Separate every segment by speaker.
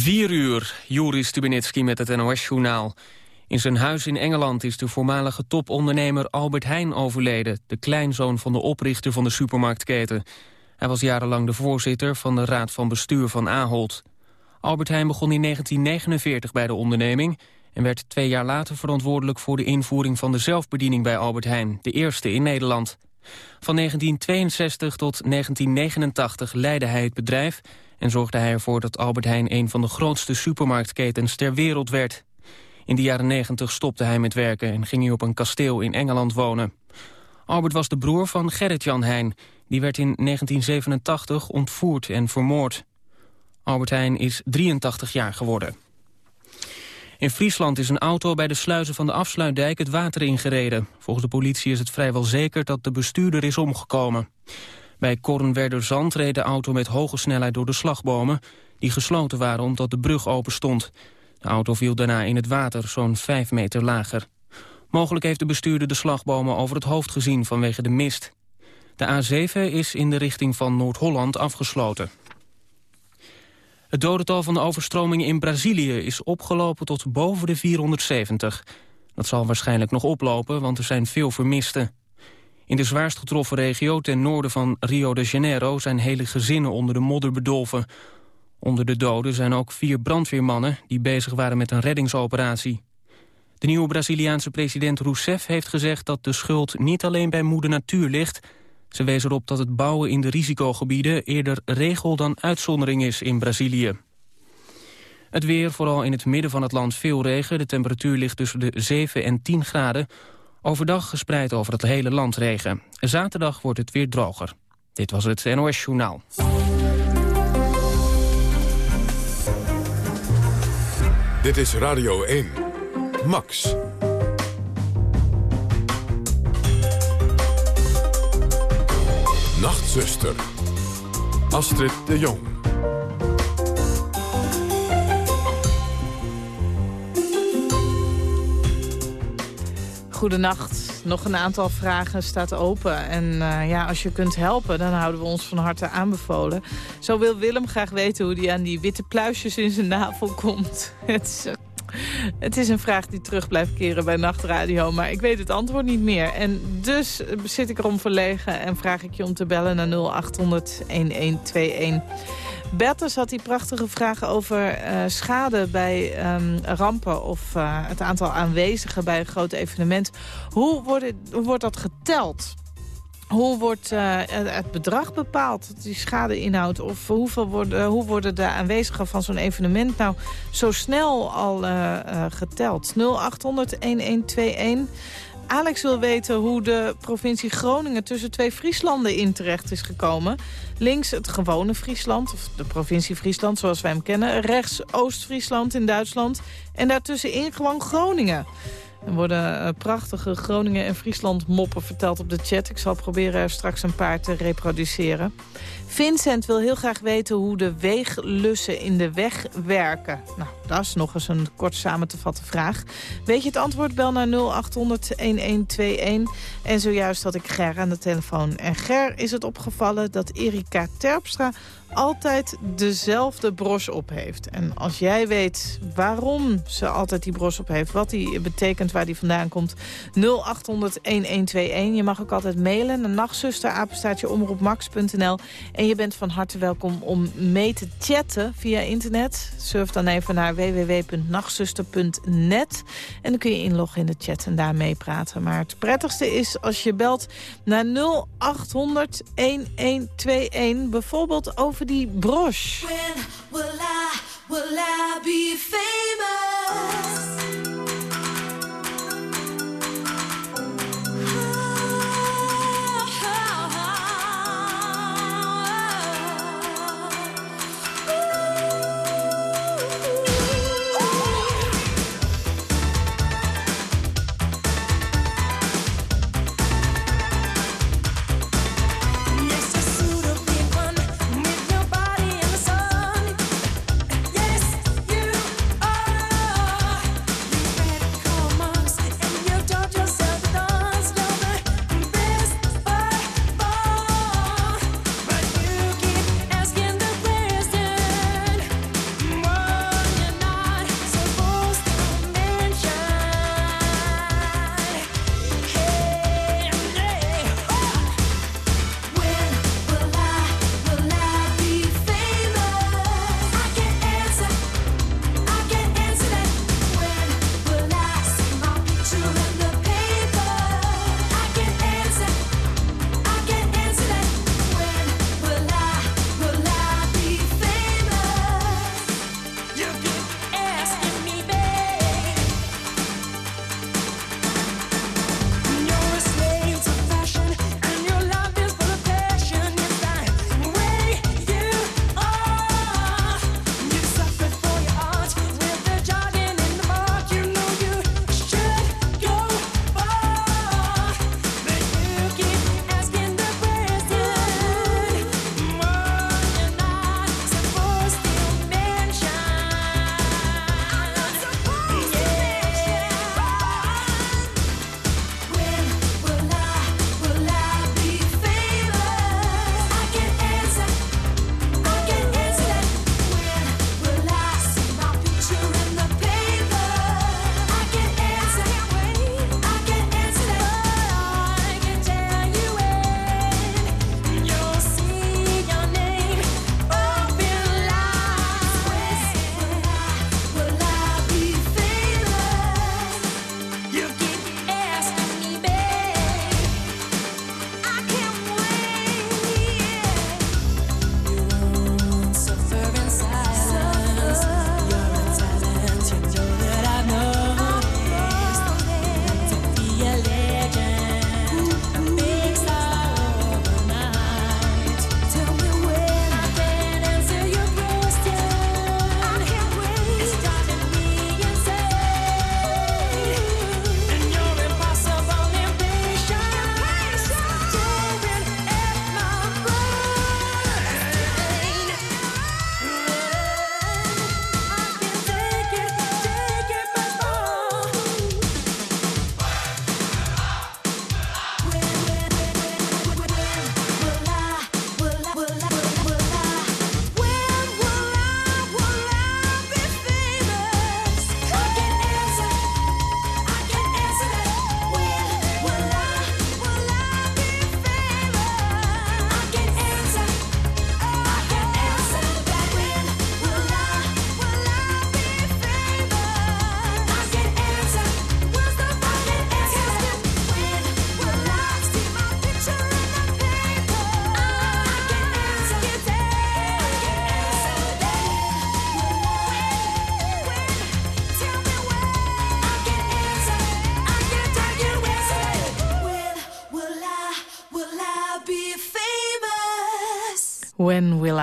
Speaker 1: 4 uur, Juri Stubenitski met het NOS-journaal. In zijn huis in Engeland is de voormalige topondernemer Albert Heijn overleden... de kleinzoon van de oprichter van de supermarktketen. Hij was jarenlang de voorzitter van de raad van bestuur van Ahold. Albert Heijn begon in 1949 bij de onderneming... en werd twee jaar later verantwoordelijk voor de invoering van de zelfbediening bij Albert Heijn... de eerste in Nederland. Van 1962 tot 1989 leidde hij het bedrijf en zorgde hij ervoor dat Albert Heijn een van de grootste supermarktketens ter wereld werd. In de jaren 90 stopte hij met werken en ging hij op een kasteel in Engeland wonen. Albert was de broer van Gerrit-Jan Heijn. Die werd in 1987 ontvoerd en vermoord. Albert Heijn is 83 jaar geworden. In Friesland is een auto bij de sluizen van de afsluitdijk het water ingereden. Volgens de politie is het vrijwel zeker dat de bestuurder is omgekomen. Bij Kornwerder-Zand reed de auto met hoge snelheid door de slagbomen... die gesloten waren omdat de brug open stond. De auto viel daarna in het water, zo'n vijf meter lager. Mogelijk heeft de bestuurder de slagbomen over het hoofd gezien vanwege de mist. De A7 is in de richting van Noord-Holland afgesloten. Het dodental van de overstromingen in Brazilië is opgelopen tot boven de 470. Dat zal waarschijnlijk nog oplopen, want er zijn veel vermisten. In de zwaarst getroffen regio ten noorden van Rio de Janeiro... zijn hele gezinnen onder de modder bedolven. Onder de doden zijn ook vier brandweermannen... die bezig waren met een reddingsoperatie. De nieuwe Braziliaanse president Rousseff heeft gezegd... dat de schuld niet alleen bij moeder natuur ligt... Ze wees erop dat het bouwen in de risicogebieden... eerder regel dan uitzondering is in Brazilië. Het weer, vooral in het midden van het land veel regen. De temperatuur ligt tussen de 7 en 10 graden. Overdag gespreid over het hele land regen. Zaterdag wordt het weer droger. Dit was het NOS Journaal.
Speaker 2: Dit is Radio 1. Max. Nachtzuster. Astrid de Jong.
Speaker 3: Goedenacht. Nog een aantal vragen staat open. En uh, ja, als je kunt helpen, dan houden we ons van harte aanbevolen. Zo wil Willem graag weten hoe hij aan die witte pluisjes in zijn navel komt. Het is, het is een vraag die terug blijft keren bij Nachtradio, maar ik weet het antwoord niet meer. En dus zit ik erom verlegen en vraag ik je om te bellen naar 0800-1121. Bertus had die prachtige vraag over eh, schade bij ehm, rampen... of eh, het aantal aanwezigen bij een groot evenement. Hoe wordt, wordt dat geteld? Hoe wordt eh, het bedrag bepaald die schade inhoudt? Of hoeveel worden, hoe worden de aanwezigen van zo'n evenement nou zo snel al geteld? 0800 1121. Alex wil weten hoe de provincie Groningen tussen twee Frieslanden in terecht is gekomen. Links het gewone Friesland, of de provincie Friesland zoals wij hem kennen. Rechts Oost-Friesland in Duitsland. En daartussenin gewoon Groningen. Er worden uh, prachtige Groningen en Friesland moppen verteld op de chat. Ik zal proberen er straks een paar te reproduceren. Vincent wil heel graag weten hoe de weeglussen in de weg werken. Nou, dat is nog eens een kort samen te vatten vraag. Weet je het antwoord? Bel naar 0800-1121. En zojuist had ik Ger aan de telefoon. En Ger is het opgevallen dat Erika Terpstra altijd dezelfde bros op heeft. En als jij weet waarom ze altijd die bros op heeft... wat die betekent, waar die vandaan komt... 0800-1121. Je mag ook altijd mailen naar nachtzusterapenstaatjeomroepmax.nl. En je bent van harte welkom om mee te chatten via internet. Surf dan even naar www.nachtzuster.net. En dan kun je inloggen in de chat en daar meepraten. Maar het prettigste is als je belt naar 0800 1121. Bijvoorbeeld over die broche. When will I, will I be famous?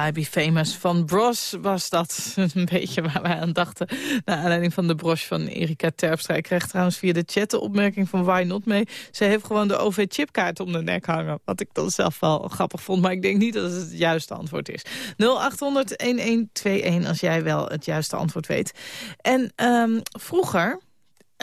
Speaker 3: I Be Famous van Bros was dat een beetje waar wij aan dachten. Naar aanleiding van de broche van Erika Terpstra. Ik kreeg trouwens via de chat de opmerking van Why Not mee. Ze heeft gewoon de OV-chipkaart om de nek hangen. Wat ik dan zelf wel grappig vond. Maar ik denk niet dat het het juiste antwoord is. 0800-1121 als jij wel het juiste antwoord weet. En um, vroeger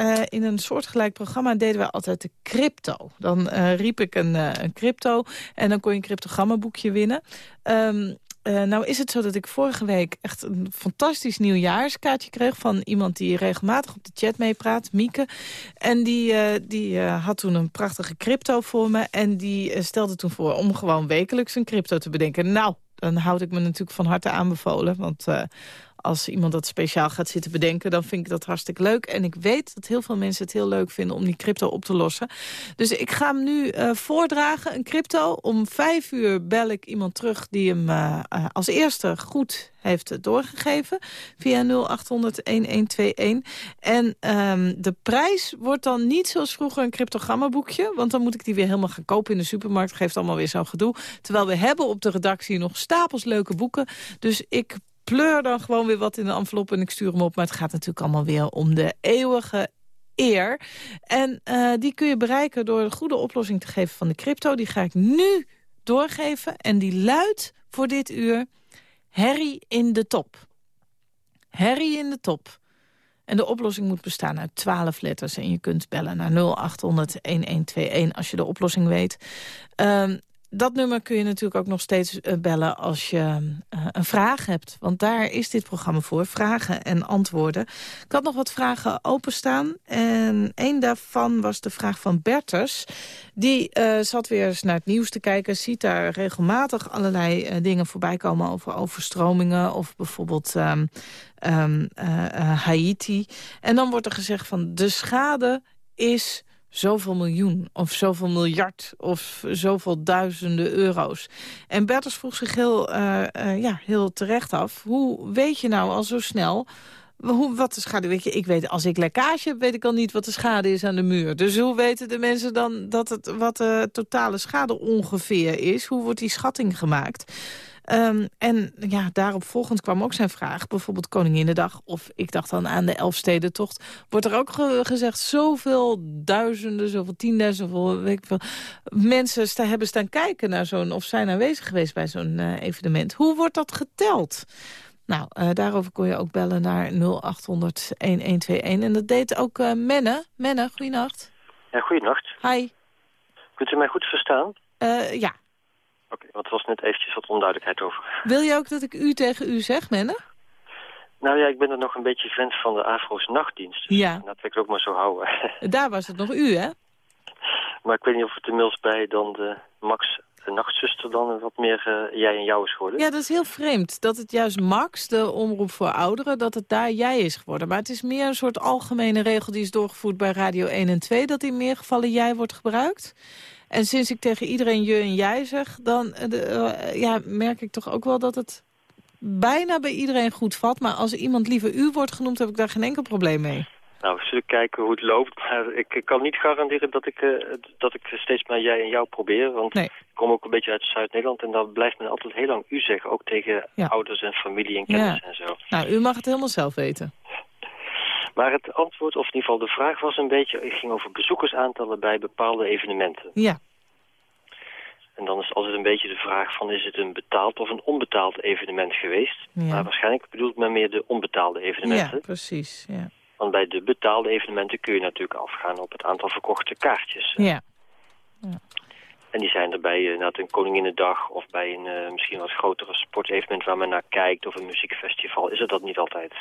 Speaker 3: uh, in een soortgelijk programma deden we altijd de crypto. Dan uh, riep ik een, uh, een, crypto en dan kon je een cryptogrammaboekje winnen. Um, nou is het zo dat ik vorige week echt een fantastisch nieuwjaarskaartje kreeg... van iemand die regelmatig op de chat meepraat, Mieke. En die, die had toen een prachtige crypto voor me. En die stelde toen voor om gewoon wekelijks een crypto te bedenken. Nou, dan houd ik me natuurlijk van harte aanbevolen. Want als iemand dat speciaal gaat zitten bedenken... dan vind ik dat hartstikke leuk. En ik weet dat heel veel mensen het heel leuk vinden om die crypto op te lossen. Dus ik ga hem nu uh, voordragen, een crypto. Om vijf uur bel ik iemand terug die hem uh, uh, als eerste goed heeft doorgegeven. Via 0800-1121. En um, de prijs wordt dan niet zoals vroeger een cryptogrammaboekje. Want dan moet ik die weer helemaal gaan kopen in de supermarkt. Geeft allemaal weer zo'n gedoe. Terwijl we hebben op de redactie nog stapels leuke boeken. Dus ik pleur dan gewoon weer wat in de envelop en ik stuur hem op. Maar het gaat natuurlijk allemaal weer om de eeuwige eer. En uh, die kun je bereiken door een goede oplossing te geven van de crypto. Die ga ik nu doorgeven en die luidt voor dit uur... Harry in de top. Harry in de top. En de oplossing moet bestaan uit 12 letters. En je kunt bellen naar 0800-1121 als je de oplossing weet. Uh, dat nummer kun je natuurlijk ook nog steeds eh, bellen als je uh, een vraag hebt. Want daar is dit programma voor, vragen en antwoorden. Ik had nog wat vragen openstaan. En een daarvan was de vraag van Bertus. Die uh, zat weer eens naar het nieuws te kijken. Ziet daar regelmatig allerlei dingen voorbij komen over overstromingen. Of bijvoorbeeld um, um, Haiti. En dan wordt er gezegd van de schade is zoveel miljoen of zoveel miljard of zoveel duizenden euro's. En Bertels vroeg zich heel, uh, uh, ja, heel terecht af, hoe weet je nou al zo snel... Hoe, wat de schade, weet je, ik weet, als ik lekkage heb, weet ik al niet wat de schade is aan de muur. Dus hoe weten de mensen dan dat het, wat de totale schade ongeveer is? Hoe wordt die schatting gemaakt? Um, en ja, daarop volgend kwam ook zijn vraag. Bijvoorbeeld Koninginnedag, of ik dacht dan aan de Elfstedentocht. Wordt er ook ge gezegd, zoveel duizenden, zoveel tienduizenden, zoveel, weet ik veel, mensen sta hebben staan kijken naar zo'n, of zijn aanwezig geweest bij zo'n uh, evenement. Hoe wordt dat geteld? Nou, uh, daarover kon je ook bellen naar 0800-1121. En dat deed ook uh, Menne. Menne, goeienacht.
Speaker 4: Ja, goeienacht.
Speaker 3: Hi.
Speaker 4: Kunt u mij goed verstaan?
Speaker 3: Uh, ja.
Speaker 4: Oké, want er was net eventjes wat onduidelijkheid over.
Speaker 3: Wil je ook dat ik u tegen u zeg, Menne?
Speaker 4: Nou ja, ik ben er nog een beetje fan van de Afro's nachtdienst. Dus
Speaker 3: ja.
Speaker 4: Dat wil ik ook maar zo houden.
Speaker 3: Daar was het nog u, hè?
Speaker 4: Maar ik weet niet of het inmiddels bij dan de Max, de nachtzuster, dan wat meer uh, jij en jou is geworden.
Speaker 3: Ja, dat is heel vreemd. Dat het juist Max, de omroep voor ouderen, dat het daar jij is geworden. Maar het is meer een soort algemene regel die is doorgevoerd bij Radio 1 en 2... dat in meer gevallen jij wordt gebruikt. En sinds ik tegen iedereen je en jij zeg, dan uh, ja, merk ik toch ook wel dat het bijna bij iedereen goed vat. Maar als iemand liever u wordt genoemd, heb ik daar geen enkel probleem mee.
Speaker 4: Nou, we zullen kijken hoe het loopt. Maar ik kan niet garanderen dat ik, uh, dat ik steeds maar jij en jou probeer. Want
Speaker 3: nee.
Speaker 4: ik kom ook een beetje uit Zuid-Nederland. En dan blijft men altijd heel lang u zeggen. Ook tegen
Speaker 3: ja.
Speaker 4: ouders en familie en kennis
Speaker 3: ja.
Speaker 4: en zo.
Speaker 3: Nou, u mag het helemaal zelf weten.
Speaker 4: Maar het antwoord, of in ieder geval de vraag was een beetje... Het ging over bezoekersaantallen bij bepaalde evenementen.
Speaker 3: Ja.
Speaker 4: En dan is altijd een beetje de vraag van... is het een betaald of een onbetaald evenement geweest?
Speaker 3: Ja.
Speaker 4: Maar waarschijnlijk bedoelt men meer de onbetaalde evenementen.
Speaker 3: Ja, precies. Ja.
Speaker 4: Want bij de betaalde evenementen kun je natuurlijk afgaan op het aantal verkochte kaartjes.
Speaker 3: Ja. ja.
Speaker 4: En die zijn er bij uh, een Koninginnedag of bij een uh, misschien wat grotere sportevenement waar men naar kijkt... of een muziekfestival, is het dat niet altijd.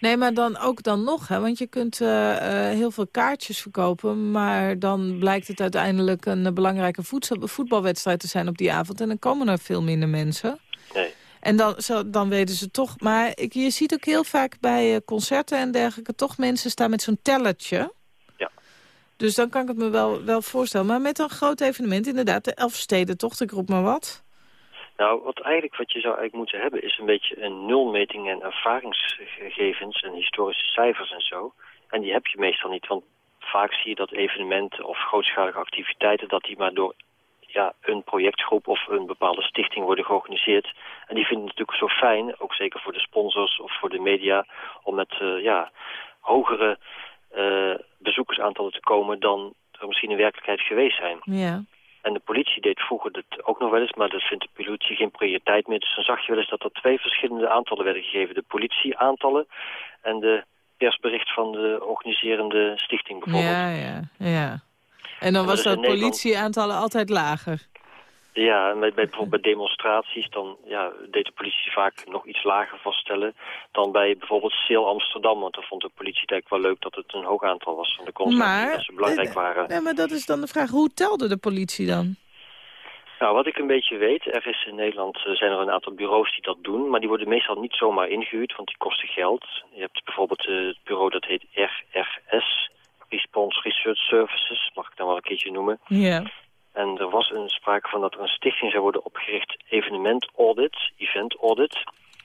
Speaker 3: Nee, maar dan ook dan nog, hè? want je kunt uh, heel veel kaartjes verkopen... maar dan blijkt het uiteindelijk een belangrijke voetbalwedstrijd te zijn op die avond... en dan komen er veel minder mensen.
Speaker 4: Nee.
Speaker 3: En dan, zo, dan weten ze toch... Maar ik, je ziet ook heel vaak bij concerten en dergelijke... toch mensen staan met zo'n tellertje...
Speaker 4: Ja.
Speaker 3: Dus dan kan ik het me wel, wel voorstellen. Maar met een groot evenement, inderdaad, de Elfstedentocht, ik roep maar wat...
Speaker 4: Nou, wat eigenlijk wat je zou eigenlijk moeten hebben is een beetje een nulmeting en ervaringsgegevens en historische cijfers en zo. En die heb je meestal niet, want vaak zie je dat evenementen of grootschalige activiteiten, dat die maar door ja, een projectgroep of een bepaalde stichting worden georganiseerd. En die vinden het natuurlijk zo fijn, ook zeker voor de sponsors of voor de media, om met uh, ja, hogere uh, bezoekersaantallen te komen dan er misschien in werkelijkheid geweest zijn.
Speaker 3: Ja.
Speaker 4: En de politie deed vroeger dat ook nog wel eens, maar dat vindt de politie geen prioriteit meer. Dus dan zag je wel eens dat er twee verschillende aantallen werden gegeven. De politieaantallen en de persbericht van de organiserende stichting bijvoorbeeld.
Speaker 3: Ja, ja, ja. En dan was dat politieaantallen altijd lager?
Speaker 4: Ja, bij, bij, bijvoorbeeld bij demonstraties, dan ja, deed de politie vaak nog iets lager vaststellen dan bij bijvoorbeeld Seel Amsterdam. Want dan vond de politie eigenlijk wel leuk dat het een hoog aantal was. Want de maar, dat ze belangrijk waren.
Speaker 3: Nee, maar dat is dan de vraag, hoe telde de politie dan?
Speaker 4: Nou, wat ik een beetje weet, er is in Nederland uh, zijn er een aantal bureaus die dat doen, maar die worden meestal niet zomaar ingehuurd, want die kosten geld. Je hebt bijvoorbeeld uh, het bureau dat heet RRS, Response Research Services, mag ik dan wel een keertje noemen.
Speaker 3: Ja.
Speaker 4: En er was een sprake van dat er een stichting zou worden opgericht, evenement audit, event audit.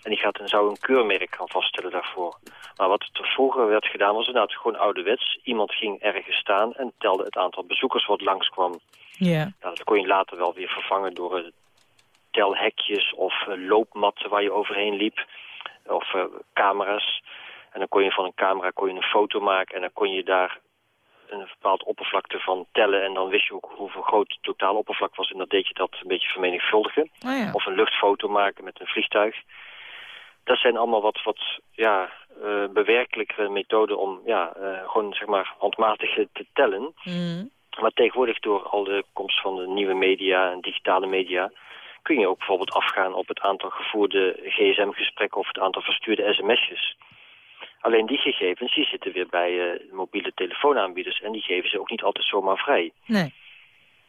Speaker 4: En die gaat, zou een keurmerk gaan vaststellen daarvoor. Maar wat er vroeger werd gedaan was inderdaad gewoon ouderwets. Iemand ging ergens staan en telde het aantal bezoekers wat langskwam.
Speaker 3: Ja.
Speaker 4: Nou, dat kon je later wel weer vervangen door uh, telhekjes of uh, loopmatten waar je overheen liep. Of uh, camera's. En dan kon je van een camera kon je een foto maken en dan kon je daar een bepaald oppervlakte van tellen. En dan wist je ook hoeveel groot het totale oppervlak was. En dan deed je dat een beetje vermenigvuldigen.
Speaker 3: Oh ja.
Speaker 4: Of een luchtfoto maken met een vliegtuig. Dat zijn allemaal wat, wat ja, uh, bewerkelijke methoden om ja, uh, gewoon zeg maar handmatig te tellen.
Speaker 3: Mm.
Speaker 4: Maar tegenwoordig door al de komst van de nieuwe media en digitale media... kun je ook bijvoorbeeld afgaan op het aantal gevoerde gsm-gesprekken... of het aantal verstuurde sms'jes. Alleen die gegevens die zitten weer bij uh, mobiele telefoonaanbieders... en die geven ze ook niet altijd zomaar vrij.
Speaker 3: Nee.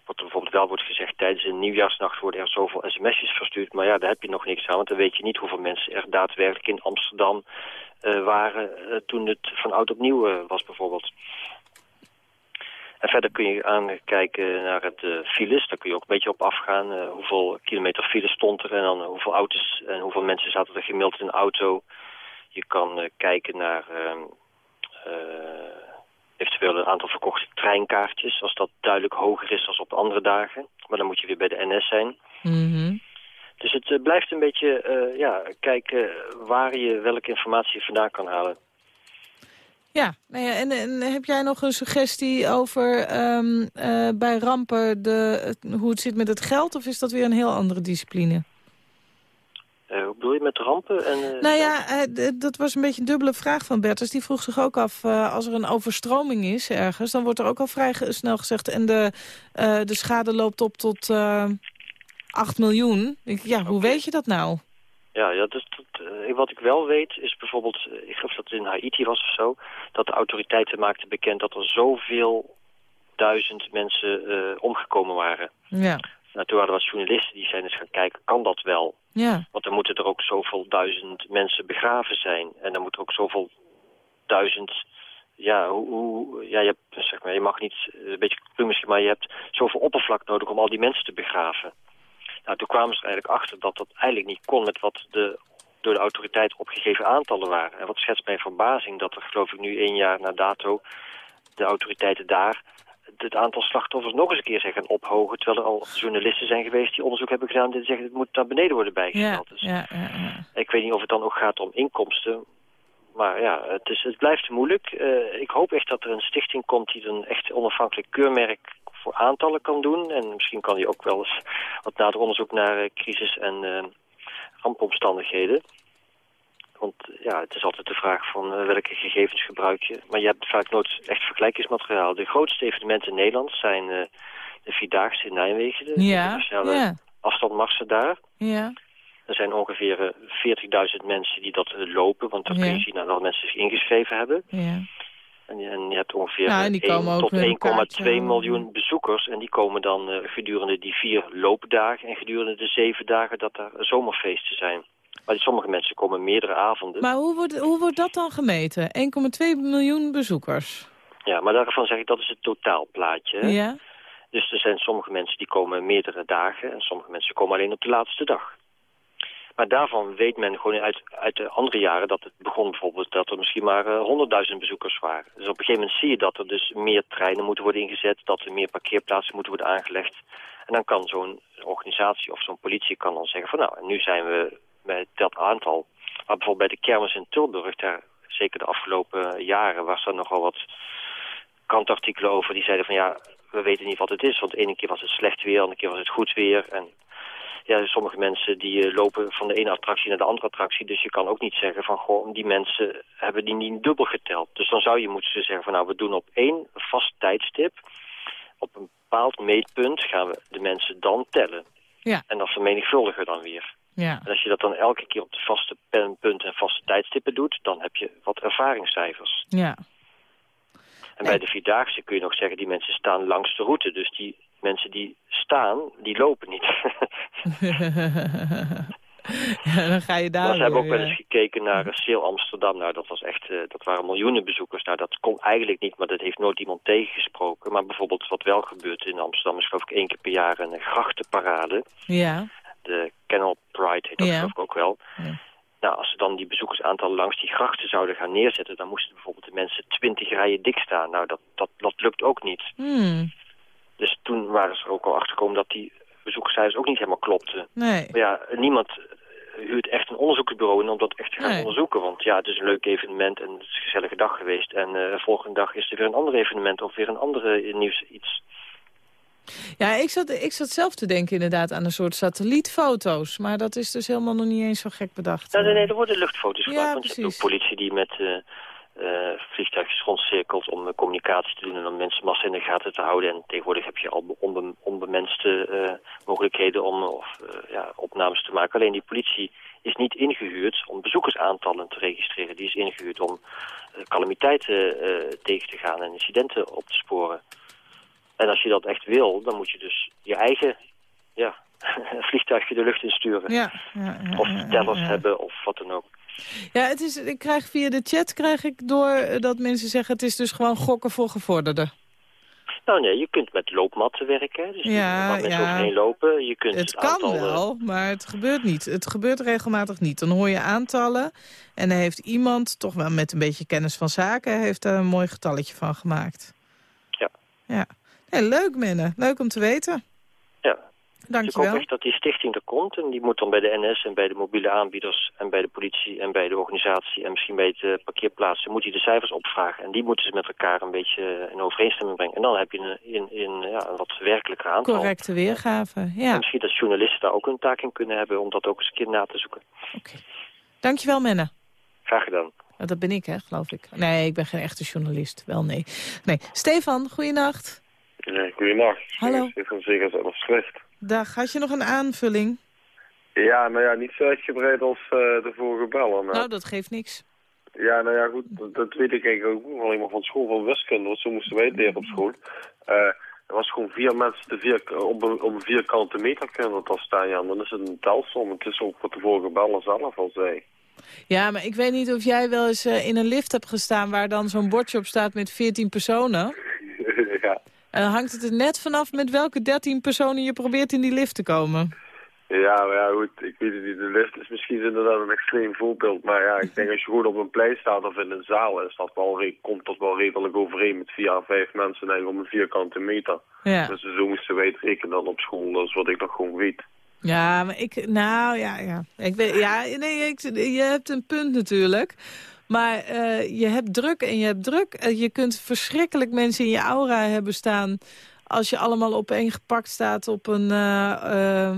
Speaker 4: Wat er bijvoorbeeld wel wordt gezegd, tijdens een nieuwjaarsnacht worden er zoveel sms'jes verstuurd. Maar ja, daar heb je nog niks aan, want dan weet je niet hoeveel mensen er daadwerkelijk in Amsterdam uh, waren uh, toen het van oud opnieuw uh, was bijvoorbeeld. En verder kun je aankijken naar het files. Daar kun je ook een beetje op afgaan. Hoeveel kilometer file stond er en dan hoeveel auto's en hoeveel mensen zaten er gemiddeld in een auto. Je kan kijken naar eventueel een aantal verkochte treinkaartjes. Als dat duidelijk hoger is dan op andere dagen. Maar dan moet je weer bij de NS zijn.
Speaker 3: Mm -hmm.
Speaker 4: Dus het blijft een beetje ja, kijken waar je welke informatie vandaan kan halen.
Speaker 3: Ja, nou ja en, en, heb jij nog een suggestie over um, uh, bij rampen de, hoe het zit met het geld? Of is dat weer een heel andere discipline?
Speaker 4: Uh, hoe bedoel je met rampen? En, uh,
Speaker 3: nou ja, dat was een beetje een dubbele vraag van Bertus. Die vroeg zich ook af, als er een overstroming is ergens... dan wordt er ook al vrij snel gezegd... en de, de schade loopt op tot 8 miljoen. Ja, hoe okay. weet je dat nou?
Speaker 4: Ja, ja dus dat, wat ik wel weet is bijvoorbeeld, ik geloof dat het in Haiti was of zo, dat de autoriteiten maakten bekend dat er zoveel duizend mensen omgekomen waren.
Speaker 3: Ja.
Speaker 4: Nou, toen hadden wat journalisten die zijn eens gaan kijken, kan dat wel?
Speaker 3: Ja.
Speaker 4: Want dan moeten er ook zoveel duizend mensen begraven zijn. En dan moet er ook zoveel duizend, ja, hoe, hoe ja, je, hebt, zeg maar, je mag niet, een beetje misschien, maar je hebt zoveel oppervlak nodig om al die mensen te begraven. Nou, toen kwamen ze er eigenlijk achter dat dat eigenlijk niet kon met wat de door de autoriteit opgegeven aantallen waren. En wat schetst mijn verbazing dat er, geloof ik, nu één jaar na dato de autoriteiten daar het aantal slachtoffers nog eens een keer zijn gaan ophogen... terwijl er al journalisten zijn geweest die onderzoek hebben gedaan... die zeggen het moet naar beneden worden bijgesteld.
Speaker 3: Ja, dus ja, ja, ja.
Speaker 4: Ik weet niet of het dan ook gaat om inkomsten... Maar ja, het, is, het blijft moeilijk. Uh, ik hoop echt dat er een stichting komt die een echt onafhankelijk keurmerk voor aantallen kan doen. En misschien kan die ook wel eens wat nader onderzoek naar uh, crisis en uh, rampomstandigheden. Want ja, het is altijd de vraag van uh, welke gegevens gebruik je. Maar je hebt vaak nooit echt vergelijkingsmateriaal. De grootste evenementen in Nederland zijn uh, de Vierdaagse in Nijmegen. De
Speaker 3: ja, ja.
Speaker 4: afstandmarsen daar.
Speaker 3: Ja.
Speaker 4: Er zijn ongeveer 40.000 mensen die dat lopen. Want dan ja. kun je zien dat mensen zich ingeschreven hebben.
Speaker 3: Ja.
Speaker 4: En, en je hebt ongeveer
Speaker 3: ja,
Speaker 4: 1 tot 1,2 miljoen bezoekers. En die komen dan uh, gedurende die vier loopdagen en gedurende de zeven dagen dat er zomerfeesten zijn. Maar sommige mensen komen meerdere avonden.
Speaker 3: Maar hoe wordt, hoe wordt dat dan gemeten? 1,2 miljoen bezoekers?
Speaker 4: Ja, maar daarvan zeg ik dat is het totaalplaatje.
Speaker 3: Ja.
Speaker 4: Dus er zijn sommige mensen die komen meerdere dagen en sommige mensen komen alleen op de laatste dag. Maar daarvan weet men gewoon uit, uit de andere jaren dat het begon bijvoorbeeld dat er misschien maar honderdduizend uh, bezoekers waren. Dus op een gegeven moment zie je dat er dus meer treinen moeten worden ingezet, dat er meer parkeerplaatsen moeten worden aangelegd. En dan kan zo'n organisatie of zo'n politie kan dan zeggen van nou, nu zijn we met dat aantal. Maar bijvoorbeeld bij de kermis in Tilburg, daar zeker de afgelopen jaren was er nogal wat kantartikelen over. Die zeiden van ja, we weten niet wat het is. Want de ene keer was het slecht weer, de andere keer was het goed weer. En ja, sommige mensen die uh, lopen van de ene attractie naar de andere attractie. Dus je kan ook niet zeggen van, goh, die mensen hebben die niet dubbel geteld. Dus dan zou je moeten zeggen van, nou, we doen op één vast tijdstip, op een bepaald meetpunt gaan we de mensen dan tellen.
Speaker 3: Ja.
Speaker 4: En dat vermenigvuldigen dan weer.
Speaker 3: Ja.
Speaker 4: En als je dat dan elke keer op de vaste punten en vaste tijdstippen doet, dan heb je wat ervaringscijfers.
Speaker 3: Ja.
Speaker 4: En bij de Vierdaagse kun je nog zeggen, die mensen staan langs de route. Dus die mensen die staan, die lopen niet.
Speaker 3: ja, dan ga je daar
Speaker 4: Maar ze hebben ook wel
Speaker 3: weer,
Speaker 4: eens gekeken naar uh, Seel Amsterdam. Nou, dat was echt, uh, dat waren miljoenen bezoekers. Nou, dat kon eigenlijk niet, maar dat heeft nooit iemand tegengesproken. Maar bijvoorbeeld wat wel gebeurt in Amsterdam is geloof ik één keer per jaar een grachtenparade.
Speaker 3: Ja.
Speaker 4: De Canal Pride heet dat
Speaker 3: Ja.
Speaker 4: geloof ik ook wel.
Speaker 3: Ja.
Speaker 4: Nou, als ze dan die bezoekersaantal langs die grachten zouden gaan neerzetten... dan moesten bijvoorbeeld de mensen twintig rijen dik staan. Nou, dat, dat, dat lukt ook niet.
Speaker 3: Hmm.
Speaker 4: Dus toen waren ze er ook al achter gekomen dat die bezoekerscijfers ook niet helemaal klopten.
Speaker 3: Nee.
Speaker 4: Maar ja, niemand huurt echt een onderzoeksbureau in om dat echt te gaan
Speaker 3: Nee.
Speaker 4: onderzoeken. Want ja, het is een leuk evenement en het is een gezellige dag geweest. En de volgende dag is er weer een ander evenement of weer een andere nieuws iets.
Speaker 3: Ja, ik zat, ik zat zelf te denken inderdaad aan een soort satellietfoto's. Maar dat is dus helemaal nog niet eens zo gek bedacht.
Speaker 4: Ja, nee, nee, er worden luchtfoto's
Speaker 3: Ja,
Speaker 4: gemaakt. want je hebt
Speaker 3: precies.
Speaker 4: ook politie die met eh, eh, vliegtuigjes rondcirkelt om eh, communicatie te doen en om mensenmassa in de gaten te houden. En tegenwoordig heb je al be- onbe onbemenste mogelijkheden om of, ja, opnames te maken. Alleen die politie is niet ingehuurd om bezoekersaantallen te registreren. Die is ingehuurd om calamiteiten tegen te gaan en incidenten op te sporen. En als je dat echt wil, dan moet je dus je eigen ja, vliegtuigje de lucht insturen.
Speaker 3: Ja, ja, ja,
Speaker 4: Of tellers hebben of wat dan ook.
Speaker 3: Ja, het is, ik krijg via de chat krijg ik door eh, dat mensen zeggen... het is dus gewoon gokken voor gevorderden.
Speaker 4: Nou nee, je kunt met loopmatten werken. Dus
Speaker 3: Ja,
Speaker 4: waar mensen overheen lopen. Je kunt
Speaker 3: Het
Speaker 4: het,
Speaker 3: kan
Speaker 4: aantal, eh,
Speaker 3: wel, maar het gebeurt niet. Het gebeurt regelmatig niet. Dan hoor je aantallen en dan heeft iemand, toch wel met een beetje kennis van zaken... heeft daar een mooi getalletje van gemaakt.
Speaker 4: Ja.
Speaker 3: Ja. Nee, leuk, Menne. Leuk om te weten.
Speaker 4: Ja.
Speaker 3: Dank
Speaker 4: Ik
Speaker 3: je
Speaker 4: hoop echt dat die stichting er komt. En die moet dan bij de NS en bij de mobiele aanbieders en bij de politie en bij de organisatie en misschien bij de parkeerplaatsen moet die de cijfers opvragen. En die moeten ze met elkaar een beetje in overeenstemming brengen. En dan heb je een, in, in, ja, een wat werkelijker aantal.
Speaker 3: Correcte weergave,
Speaker 4: En
Speaker 3: ja.
Speaker 4: misschien dat journalisten daar ook een taak in kunnen hebben om dat ook eens een keer na te zoeken.
Speaker 3: Oké. Dank je wel, Menne.
Speaker 4: Graag gedaan.
Speaker 3: Oh, dat ben ik, hè, geloof ik. Nee, ik ben geen echte journalist. Wel, nee. Nee. Stefan, goeienacht.
Speaker 5: Ja, goedenacht.
Speaker 3: Hallo.
Speaker 5: Zegers uit Maastricht.
Speaker 3: Dag, had je nog een aanvulling?
Speaker 5: Ja, nou ja, niet zo uitgebreid als eh, de vorige beller. Maar...
Speaker 3: Nou, dat geeft niks.
Speaker 5: Ja, nou ja, goed, dat, dat weet ik eigenlijk ook wel iemand van school van wiskunde, want zo moesten wij het leren op school. Eh, er was gewoon vier mensen te vier, op, een, op een vierkante meter kunnen dat staan, ja. Dan is het een telsom. Het is ook wat de vorige beller zelf al zei.
Speaker 3: Ja, maar ik weet niet of jij wel eens eh, in een lift hebt gestaan... waar dan zo'n bordje op staat met 14 personen.
Speaker 5: ja.
Speaker 3: Dan hangt het er net vanaf met welke 13 personen je probeert in die lift te komen.
Speaker 5: Ja, maar ja, goed, ik weet het niet. De lift is misschien inderdaad een extreem voorbeeld. Maar ja, ik denk als je gewoon op een plein staat of in een zaal, is dat wel, komt dat wel redelijk overeen met vier à vijf mensen om een vierkante meter.
Speaker 3: Ja.
Speaker 5: Dus zo moesten wij het rekenen dan op school. Dat is wat ik nog gewoon weet.
Speaker 3: Ja, maar ik... Nou, ja, ja. Ik weet, ja, nee, ik, je hebt een punt natuurlijk. Maar eh, je hebt druk en je hebt druk. Eh, je kunt verschrikkelijk mensen in je aura hebben staan... als je allemaal opeengepakt staat op een, eh,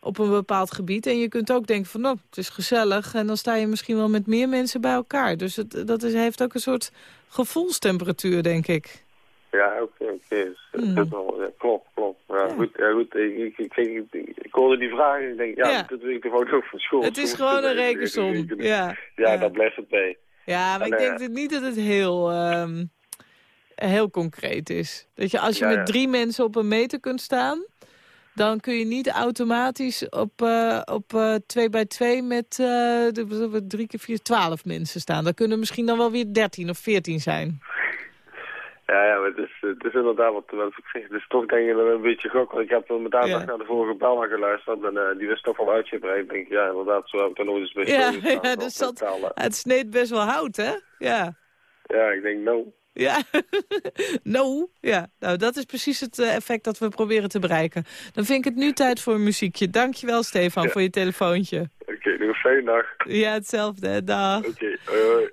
Speaker 3: op een bepaald gebied. En je kunt ook denken van, nou, het is gezellig. En dan sta je misschien wel met meer mensen bij elkaar. Dus het, dat is, heeft ook een soort gevoelstemperatuur, denk ik.
Speaker 5: Ja, oké, oké. Dus,
Speaker 3: Hmm.
Speaker 5: dat klopt, klopt. Ja,
Speaker 3: Ja.
Speaker 5: Goed, ja, goed. Ik, ik, ik, ik, ik- ik hoorde die vraag en ik denk, ja, dat weet ik toch ook van school.
Speaker 3: Het is gewoon een rekensom. Ja,
Speaker 5: Ja,
Speaker 3: ja.
Speaker 5: daar blijft het bij.
Speaker 3: Ja, maar
Speaker 5: En,
Speaker 3: ik
Speaker 5: eh,
Speaker 3: denk dat niet dat het heel, ehm, heel concreet is. Dat je als je
Speaker 5: Ja,
Speaker 3: met drie mensen op een meter kunt staan... dan kun je niet automatisch op, eh, op eh, twee bij twee met eh, drie keer vier, twaalf mensen staan. Dan kunnen misschien dan wel weer dertien of veertien zijn.
Speaker 5: Ja, ja, het is, het is inderdaad wat, wat ik zeg. Dus toch denk ik dat een beetje gok. Want ik heb met aandacht
Speaker 3: Ja.
Speaker 5: naar de vorige beller geluisterd en eh, die wist toch wel uitgebreid. Ik denk, ja, inderdaad, zo heb ik er nooit eens bij
Speaker 3: Ja,
Speaker 5: stilgestaan,
Speaker 3: ja,
Speaker 5: dat
Speaker 3: dus dat-. Het sneed best wel hout, hè? Ja.
Speaker 5: Ja, ik denk, nou,
Speaker 3: Ja, no. Ja, nou, dat is precies het eh, effect dat we proberen te bereiken. Dan vind ik het nu tijd voor een muziekje. Dankjewel, Stefan, voor je telefoontje.
Speaker 5: Oké, okay, nog een fijne dag.
Speaker 3: Ja, hetzelfde. Dag.
Speaker 5: Oké,
Speaker 3: okay,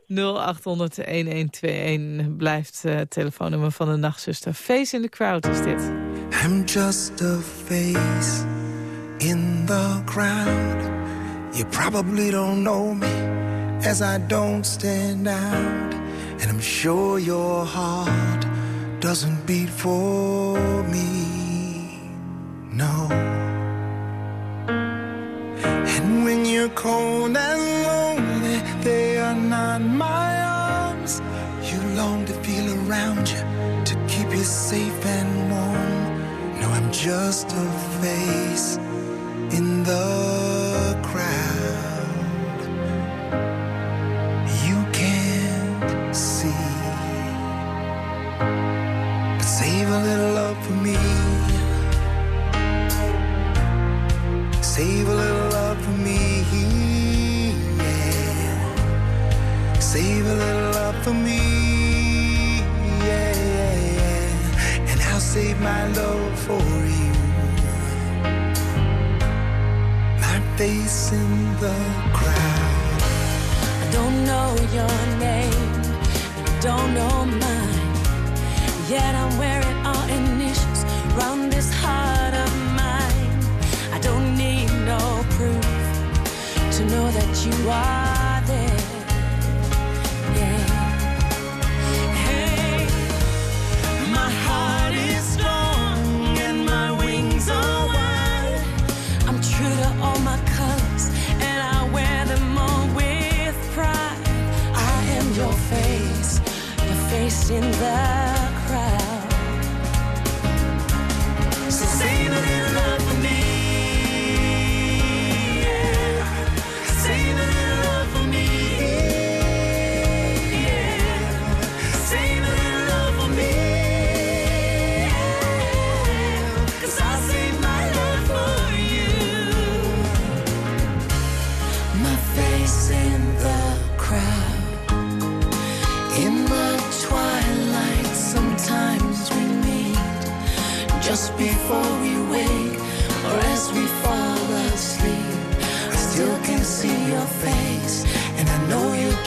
Speaker 3: 0800-1121 blijft uh, het telefoonnummer van de nachtzuster. Face in the crowd is dit.
Speaker 6: I'm just a face in the crowd. You probably don't know me as I don't stand out. And I'm sure your heart doesn't beat for me. No. And when you're cold and lonely, they are not my arms. You long to feel around you to keep you safe and warm. No, I'm just a face in the crowd. You can't see. But save a little for me. Yeah, yeah, yeah. And I'll save my love for you. My face in the crowd.
Speaker 7: I don't know your name, you don't know mine. Yet I'm wearing our initials round this heart of mine. I don't need no proof to know that you are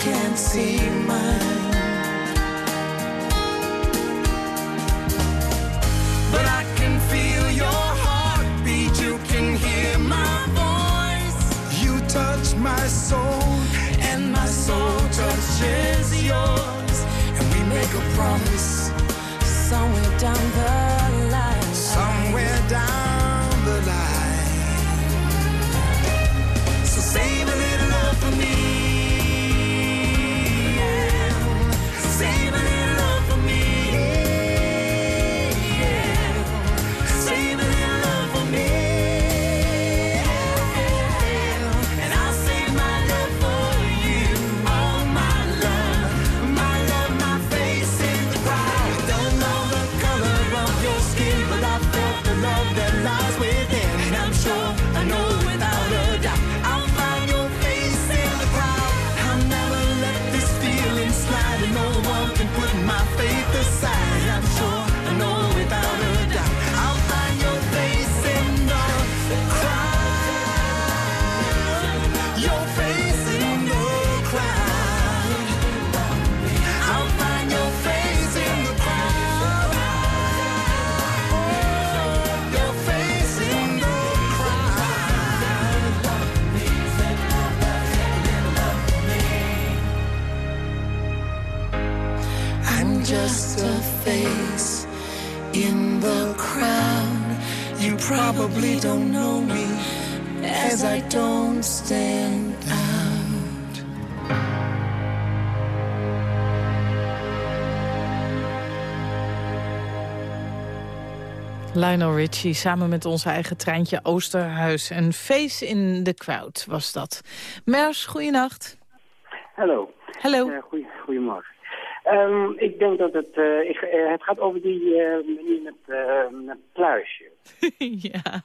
Speaker 7: can't see mine. But I can feel your heartbeat, you can hear my voice.
Speaker 6: You touch my soul,
Speaker 7: and my soul touches yours.
Speaker 6: and we make a promise
Speaker 7: Somewhere down the line,
Speaker 6: somewhere down
Speaker 3: Lionel Richie samen met onze eigen treintje Oosterhuis. En Face in the Crowd was dat. Mers, goeienacht.
Speaker 8: Hallo.
Speaker 3: Hallo.
Speaker 8: Goeie, goedemorgen. Ehm, ik denk dat het... eh, ik, eh, het gaat over die eh meneer met, eh met pluisje.
Speaker 3: ja.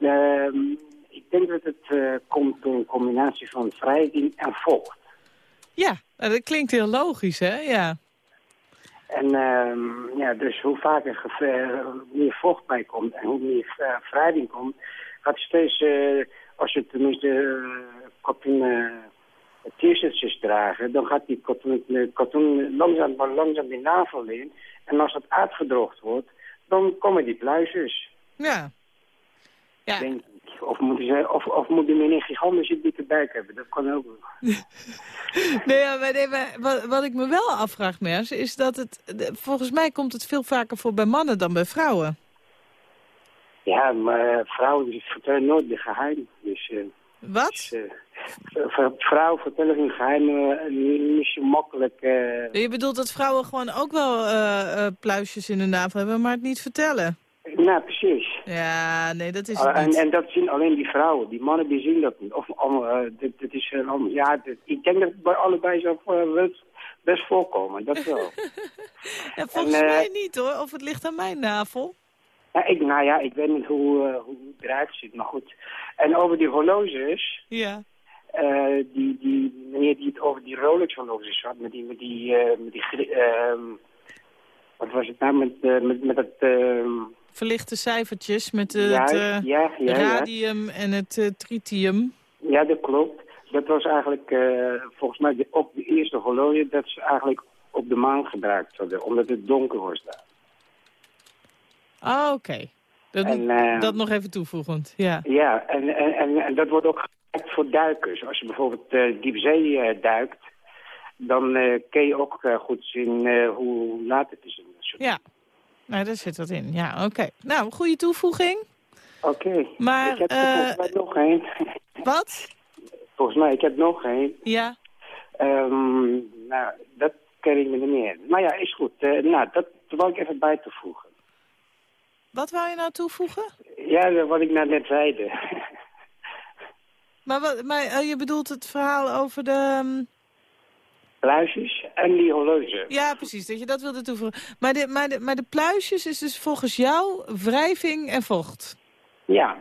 Speaker 8: Ehm, ik denk dat het komt door een combinatie van wrijving en vocht.
Speaker 3: ja, dat klinkt heel logisch, hè? Ja.
Speaker 8: En ehm, ja, dus hoe vaker eh, meer vocht bij komt en hoe meer eh, wrijving komt, gaat steeds, eh, als je tenminste uh, katoen t-shirtjes dragen, dan gaat die katoen, eh, langzaam, maar langzaam die navel in. En als dat uitgedroogd wordt, dan komen die pluisjes.
Speaker 3: Ja. Ja,
Speaker 8: Denk. Of moeten ze, of, of moet die meneer gigantische dikke buik hebben? Dat kan ook.
Speaker 3: nee, ja, maar nee, maar wat, wat ik me wel afvraag, Mers, is dat het... de- volgens mij komt het veel vaker voor bij mannen dan bij vrouwen.
Speaker 8: Ja, maar vrouwen vertellen nooit de geheim. Dus, eh,
Speaker 3: Wat?
Speaker 8: dus, eh, vrouwen vertellen hun geheimen eh, niet zo makkelijk.
Speaker 3: Je bedoelt dat vrouwen gewoon ook wel pluisjes in hun navel hebben, maar het niet vertellen?
Speaker 8: Nou, precies.
Speaker 3: Ja, nee, dat is
Speaker 8: Uh,
Speaker 3: het
Speaker 8: en,
Speaker 3: niet.
Speaker 8: en dat zien alleen die vrouwen. Die mannen die zien dat niet. Of, of, eh, dit, dit is, eh, allemaal- ja, dit- ik denk dat het bij allebei zou eh, best, voorkomen. Dat wel.
Speaker 3: Volgens
Speaker 8: en,
Speaker 3: mij niet hoor, of het ligt aan mijn navel.
Speaker 8: ja, ik, nou ja, ik weet niet hoe, eh, hoe het eruit ziet, maar goed. En over die horloges,
Speaker 3: Ja.
Speaker 8: die, die meneer die het over die Rolex horloges had, met die, met die, met die, ehm, wat was het nou, met, met, met dat, ehm,
Speaker 3: Verlichte cijfertjes met het eh,
Speaker 8: ja, ja, ja.
Speaker 3: radium en het eh, tritium.
Speaker 8: Ja, dat klopt. Dat was eigenlijk eh, volgens mij de, ook de eerste horloge dat ze eigenlijk op de maan gebruikt hadden, omdat het donker was daar.
Speaker 3: Ah, oké. Dat,
Speaker 8: En,
Speaker 3: dat nog even toevoegend, ja.
Speaker 8: Ja, en, en, en, dat wordt ook gebruikt voor duikers. Als je bijvoorbeeld eh diepzee duikt, dan eh kun je ook goed zien hoe laat het is.
Speaker 3: Ja, nou, daar zit dat in. Ja, oké. Nou, goede toevoeging.
Speaker 8: Oké.
Speaker 3: Maar,
Speaker 8: ik heb er
Speaker 3: eh,
Speaker 8: volgens mij nog één.
Speaker 3: Wat?
Speaker 8: volgens mij, ik heb nog één.
Speaker 3: Ja.
Speaker 8: Ehm, nou, dat ken ik me niet meer. Maar ja, is goed. Eh, nou, dat wil ik even bij te voegen.
Speaker 3: Wat wou je nou toevoegen?
Speaker 8: Ja, wat ik nou net zeide.
Speaker 3: Maar, wat, maar eh, je bedoelt het verhaal over de... ehm,
Speaker 8: Pluisjes en die horloge.
Speaker 3: Ja, precies, dat je dat wilde toevoegen. Maar de, maar, de, maar de pluisjes is dus volgens jou wrijving en vocht.
Speaker 8: Ja.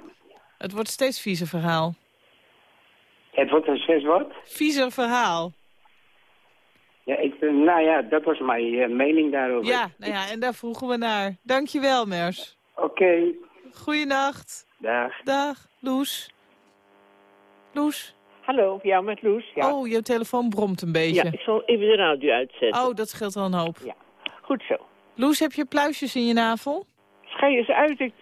Speaker 3: Het wordt steeds viezer verhaal.
Speaker 8: Het wordt een zes wat?
Speaker 3: Viezer verhaal.
Speaker 8: Ja, ik, nou ja, dat was mijn eh, mening daarover.
Speaker 3: Ja, nou ja, en daar vroegen we naar. Dankjewel, Mers.
Speaker 8: Oké,
Speaker 3: Goeienacht.
Speaker 8: dag.
Speaker 3: Dag, Loes. Loes.
Speaker 9: Hallo, ja, met Loes. Ja.
Speaker 3: Oh, jouw telefoon bromt een
Speaker 9: ja,
Speaker 3: beetje.
Speaker 9: ik zal even de radio uitzetten.
Speaker 3: Oh, dat scheelt al een hoop.
Speaker 9: Ja. Goed zo.
Speaker 3: Loes, heb je pluisjes in je navel?
Speaker 9: Schei eens uit. Ik...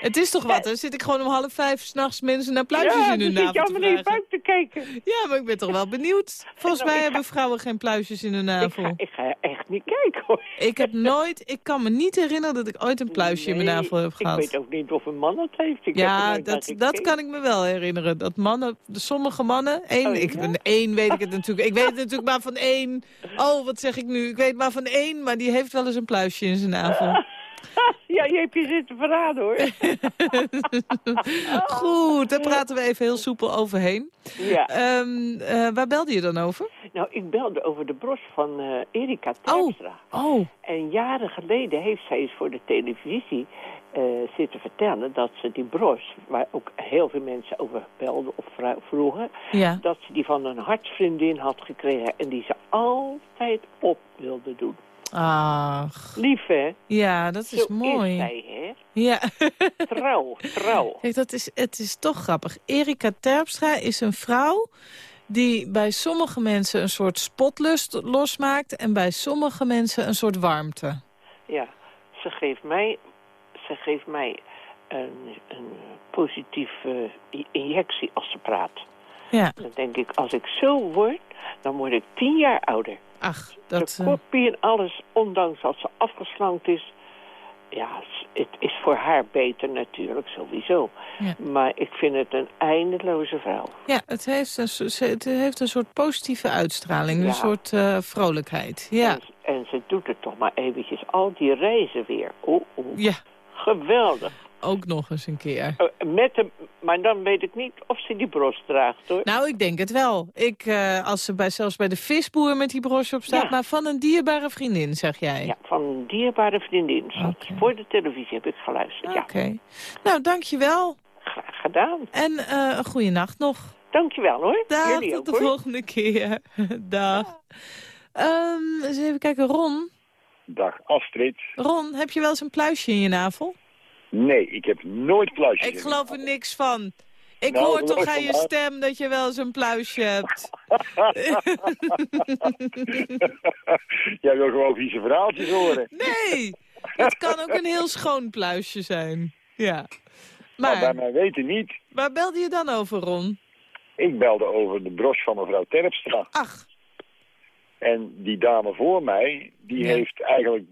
Speaker 3: Het is toch wat, dan zit ik gewoon om half vijf s'nachts mensen naar pluisjes
Speaker 9: ja,
Speaker 3: in hun
Speaker 9: zit je
Speaker 3: navel te vragen.
Speaker 9: buik te kijken.
Speaker 3: Ja, maar ik ben toch wel benieuwd. Volgens
Speaker 9: Nou,
Speaker 3: mij
Speaker 9: ik
Speaker 3: hebben vrouwen geen pluisjes in hun
Speaker 9: Ik
Speaker 3: navel.
Speaker 9: ga, ik ga echt niet kijken, hoor.
Speaker 3: Ik heb nooit, ik kan me niet herinneren dat ik ooit een pluisje in mijn navel heb
Speaker 9: Ik
Speaker 3: gehad.
Speaker 9: weet ook niet of een man het heeft. Ik
Speaker 3: ja, dat, dat kan ik me wel herinneren. Dat mannen, sommige mannen, één,
Speaker 9: Oh,
Speaker 3: ik
Speaker 9: ja?
Speaker 3: ben één weet ik het natuurlijk. Ik weet het natuurlijk maar van één. Oh, wat zeg ik nu? Ik weet maar van één, maar die heeft wel eens een pluisje in zijn navel.
Speaker 9: Ja, je hebt je zitten verraden, hoor.
Speaker 3: Goed, daar praten we even heel soepel overheen.
Speaker 9: ja.
Speaker 3: Ehm, eh, waar belde je dan over?
Speaker 9: Nou, ik belde over de bros van eh, Erika Terpstra.
Speaker 3: Oh,
Speaker 9: En jaren geleden heeft zij eens voor de televisie eh, zitten vertellen dat ze die bros, waar ook heel veel mensen over belden of vroegen,
Speaker 3: ja.
Speaker 9: dat ze die van een hartsvriendin had gekregen en die ze altijd op wilde doen.
Speaker 3: Ach,
Speaker 9: Lief, hè?
Speaker 3: ja, dat is
Speaker 9: Zo
Speaker 3: mooi.
Speaker 9: is zij, hè?
Speaker 3: Ja.
Speaker 9: Trouw, trouw.
Speaker 3: Kijk, dat is, het is toch grappig. Erika Terpstra is een vrouw die bij sommige mensen een soort spotlust losmaakt... en bij sommige mensen een soort warmte.
Speaker 9: Ja, ze geeft mij, ze geeft mij een, een positieve injectie als ze praat.
Speaker 3: Ja,
Speaker 9: Dan denk ik, als ik zo word, dan word ik tien jaar ouder.
Speaker 3: Ach, dat...
Speaker 9: de
Speaker 3: eh,
Speaker 9: koppie en alles, ondanks dat ze afgeslankt is. Ja, het is voor haar beter natuurlijk, sowieso.
Speaker 3: Ja.
Speaker 9: Maar ik vind het een eindeloze vrouw.
Speaker 3: ja, het heeft, een, het heeft een soort positieve uitstraling,
Speaker 9: Ja.
Speaker 3: een soort eh, vrolijkheid. Ja,
Speaker 9: En, en ze doet het toch maar eventjes, al die reizen weer.
Speaker 3: Ja,
Speaker 9: Geweldig.
Speaker 3: Ook nog eens een keer.
Speaker 9: Eh, met hem, maar dan weet ik niet of ze die bros draagt, hoor.
Speaker 3: Nou, ik denk het wel. Ik, eh, als ze bij, zelfs bij de visboer met die broche op staat,
Speaker 9: Ja.
Speaker 3: maar van een dierbare vriendin, zeg jij.
Speaker 9: Ja, van een dierbare vriendin. Voor de televisie heb ik geluisterd, ja.
Speaker 3: Oké. Nou, dankjewel.
Speaker 9: Graag gedaan.
Speaker 3: En eh, een goede nacht nog.
Speaker 9: Dankjewel, hoor.
Speaker 3: Dag,
Speaker 9: Jullie
Speaker 3: tot
Speaker 9: ook,
Speaker 3: de
Speaker 9: hoor.
Speaker 3: volgende keer. Dag. Ehm, eens even kijken, Ron.
Speaker 10: Dag Astrid.
Speaker 3: Ron, heb je wel eens een pluisje in je navel?
Speaker 10: Nee, ik heb nooit pluisjes.
Speaker 3: Ik geloof er niks van. Ik
Speaker 10: Nou,
Speaker 3: hoor toch aan je stem dat je wel eens een pluisje hebt.
Speaker 10: Jij wil gewoon vieze verhaaltjes horen.
Speaker 3: Nee, het kan ook een heel schoon pluisje zijn. Ja.
Speaker 10: Maar bij
Speaker 3: Maar,
Speaker 10: mij weten niet.
Speaker 3: waar belde je dan over, Ron?
Speaker 10: Ik belde over de bros van mevrouw Terpstra.
Speaker 3: Ach,
Speaker 10: En die dame voor mij, die
Speaker 3: Ja.
Speaker 10: heeft eigenlijk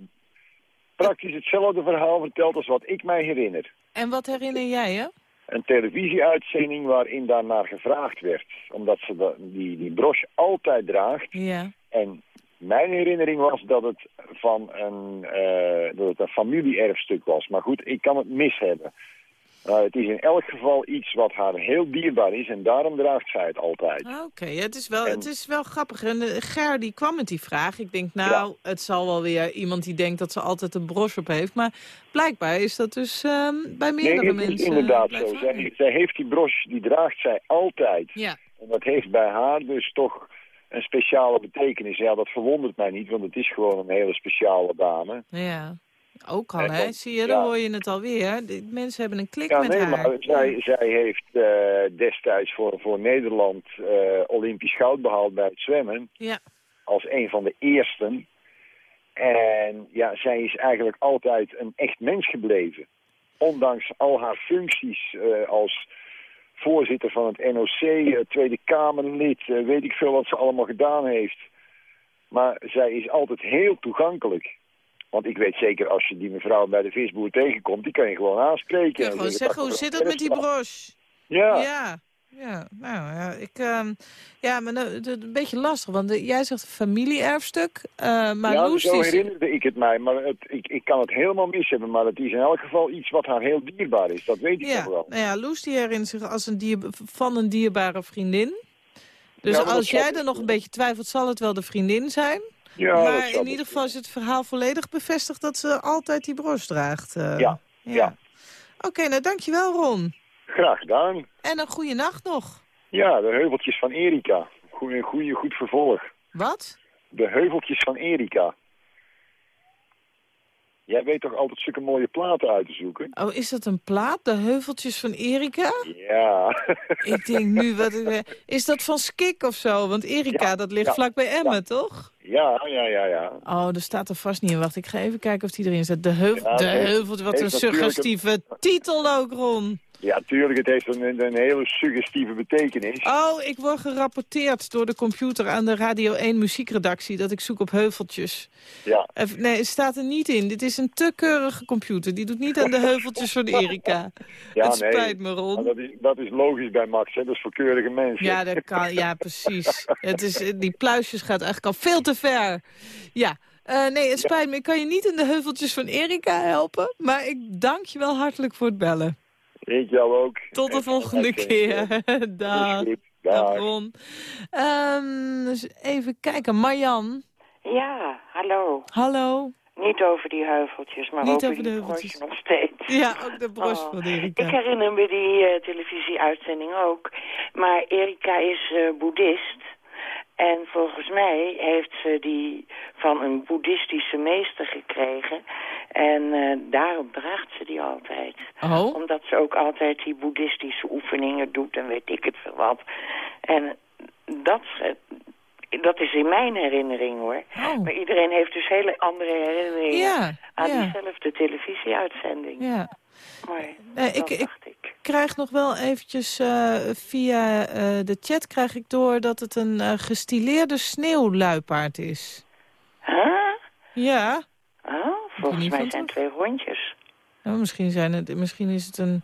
Speaker 10: praktisch hetzelfde verhaal verteld als wat ik mij herinner.
Speaker 3: en wat herinner jij je?
Speaker 10: Een televisieuitzending waarin daarnaar gevraagd werd. Omdat ze die, die broche altijd draagt.
Speaker 3: Ja.
Speaker 10: En mijn herinnering was dat het van een, eh, dat het een familie-erfstuk was. Maar goed, ik kan het mis hebben. Maar het is in elk geval iets wat haar heel dierbaar is en daarom draagt zij het altijd.
Speaker 3: Ah, Oké, het, is wel,
Speaker 10: En-
Speaker 3: het is wel grappig. En eh, Ger die kwam met die vraag. Ik denk, nou, het zal wel weer iemand die denkt dat ze altijd een broche op heeft. Maar blijkbaar is dat dus ehm, bij meerdere
Speaker 10: nee, is
Speaker 3: mensen.
Speaker 10: inderdaad
Speaker 3: blijven
Speaker 10: zo. zij heeft die broche, die draagt zij altijd.
Speaker 3: Ja,
Speaker 10: En dat heeft bij haar dus toch een speciale betekenis. Ja, dat verwondert mij niet, want het is gewoon een hele speciale dame.
Speaker 3: ja. Ook al, hè? Zie je, dan
Speaker 10: ja.
Speaker 3: hoor je het alweer. De mensen hebben een klik
Speaker 10: Ja,
Speaker 3: met
Speaker 10: nee,
Speaker 3: haar.
Speaker 10: maar zij, zij heeft eh, destijds voor, voor Nederland eh, Olympisch goud behaald bij het zwemmen.
Speaker 3: Ja,
Speaker 10: Als een van de eersten. En ja, zij is eigenlijk altijd een echt mens gebleven. Ondanks al haar functies eh, als voorzitter van het NOC, Tweede Kamerlid, weet ik veel wat ze allemaal gedaan heeft. Maar zij is altijd heel toegankelijk. Want ik weet zeker, als je die mevrouw bij de visboer tegenkomt, die kan je gewoon aanspreken. En
Speaker 3: gewoon
Speaker 10: zeggen,
Speaker 3: hoe
Speaker 10: "Dag,
Speaker 3: zit het met die broche?
Speaker 10: Ja,
Speaker 3: Ja, ja, nou ja, ik, ehm, ja maar nou, het is een beetje lastig, want eh, jij zegt familie-erfstuk, eh, maar
Speaker 10: ja,
Speaker 3: Loes
Speaker 10: zo
Speaker 3: die...
Speaker 10: herinnerde ik het mij. Maar het, ik, ik kan het helemaal mis hebben. Maar het is in elk geval iets wat haar heel dierbaar is. Dat weet ik
Speaker 3: Ja,
Speaker 10: toch wel.
Speaker 3: nou ja, Loes die herinnert zich als een dier, van een dierbare vriendin. Dus
Speaker 10: Ja, dat
Speaker 3: als jij er nog een beetje twijfelt, zal het wel de vriendin zijn.
Speaker 10: Ja,
Speaker 3: maar in ieder geval is het verhaal volledig bevestigd dat ze altijd die broche draagt. eh.
Speaker 10: Ja, ja.
Speaker 3: Oké, nou dankjewel Ron.
Speaker 10: Graag gedaan.
Speaker 3: En een goede nacht nog.
Speaker 10: Ja, de heuveltjes van Erika. Goeie, goeie, goed vervolg.
Speaker 3: Wat?
Speaker 10: De heuveltjes van Erika. Jij weet toch altijd zulke mooie platen uit te zoeken?
Speaker 3: Oh, is dat een plaat? De heuveltjes van Erika?
Speaker 10: Ja.
Speaker 3: Ik denk nu, wat is dat van Skik of zo? Want Erika,
Speaker 10: Ja,
Speaker 3: dat ligt
Speaker 10: ja,
Speaker 3: vlak bij Emmen, toch?
Speaker 10: Ja, ja, ja, ja.
Speaker 3: Oh, er staat er vast niet in. Wacht, ik ga even kijken of die erin staat. De, heuvel,
Speaker 10: Ja,
Speaker 3: de heuveltjes, wat een- suggestieve titel ook, Ron.
Speaker 10: Ja, tuurlijk, het heeft een, een hele suggestieve betekenis.
Speaker 3: Oh, ik word gerapporteerd door de computer aan de Radio 1 muziekredactie... dat ik zoek op heuveltjes.
Speaker 10: Ja.
Speaker 3: Even- Nee, het staat er niet in. Dit is een te keurige computer. Die doet niet aan de heuveltjes van Erika.
Speaker 10: Ja,
Speaker 3: het
Speaker 10: nee.
Speaker 3: me, Ron.
Speaker 10: dat, is, dat is logisch bij Max, hè? dat is voor keurige mensen.
Speaker 3: Ja, dat kan, ja precies. Het is, die pluisjes gaat eigenlijk al veel te ver. Ja, eh, nee, het spijt me. Ik kan je niet in de heuveltjes van Erika helpen. Maar ik dank je wel hartelijk voor het bellen.
Speaker 10: Ik jou ook.
Speaker 3: Tot de
Speaker 10: En-
Speaker 3: volgende
Speaker 10: en-
Speaker 3: keer.
Speaker 10: Is
Speaker 3: Dag.
Speaker 10: goed.
Speaker 3: Dag. Ron. Ehm, dus even kijken. Marjan,
Speaker 11: Ja, hallo.
Speaker 3: hallo.
Speaker 11: Niet over die heuveltjes, maar
Speaker 3: Niet
Speaker 11: over,
Speaker 3: de
Speaker 11: die
Speaker 3: heuveltjes.
Speaker 11: nog steeds.
Speaker 3: Ja, ook de broche
Speaker 11: Oh.
Speaker 3: van Erika.
Speaker 11: Ik herinner me die eh, televisieuitzending ook. Maar Erika is eh, boeddhist. En volgens mij heeft ze die van een boeddhistische meester gekregen. En eh, daarom draagt ze die altijd.
Speaker 3: Oh,
Speaker 11: Omdat ze ook altijd die boeddhistische oefeningen doet en weet ik het veel wat. En dat, eh, dat is in mijn herinnering hoor.
Speaker 3: oh.
Speaker 11: Maar iedereen heeft dus hele andere herinneringen
Speaker 3: Ja,
Speaker 11: aan
Speaker 3: ja,
Speaker 11: diezelfde televisieuitzending.
Speaker 3: ja.
Speaker 11: Dat
Speaker 3: ik- ik-
Speaker 11: dacht ik.
Speaker 3: krijg nog wel eventjes eh, via eh, de chat krijg ik door dat het een eh, gestileerde sneeuwluipaard is.
Speaker 11: Huh?
Speaker 3: Ja,
Speaker 11: Oh, volgens mij zijn twee hondjes.
Speaker 3: nou, misschien, zijn het, misschien is het een,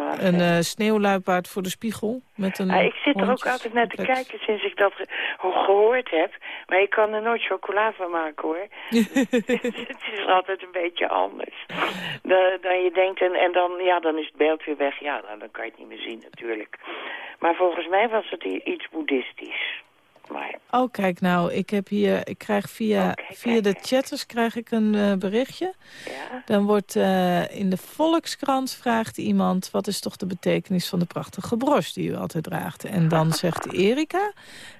Speaker 3: een eh, sneeuwluipaard voor de spiegel. Met een
Speaker 11: Ah, ik zit er ook altijd naar te kijken sinds ik dat ge- gehoord heb. Maar ik kan er nooit chocola van maken hoor. het is altijd een beetje anders dan, dan je denkt. En, en dan, ja, dan is het beeld weer weg. Ja, nou, dan kan je het niet meer zien natuurlijk. Maar volgens mij was het iets boeddhistisch. Maar
Speaker 3: Oh, kijk nou, ik heb hier, ik krijg via, via de chatters krijg ik een eh, berichtje.
Speaker 11: ja,
Speaker 3: Dan wordt eh, in de Volkskrant vraagt iemand... wat is toch de betekenis van de prachtige broche die u altijd draagt? En dan zegt Erika,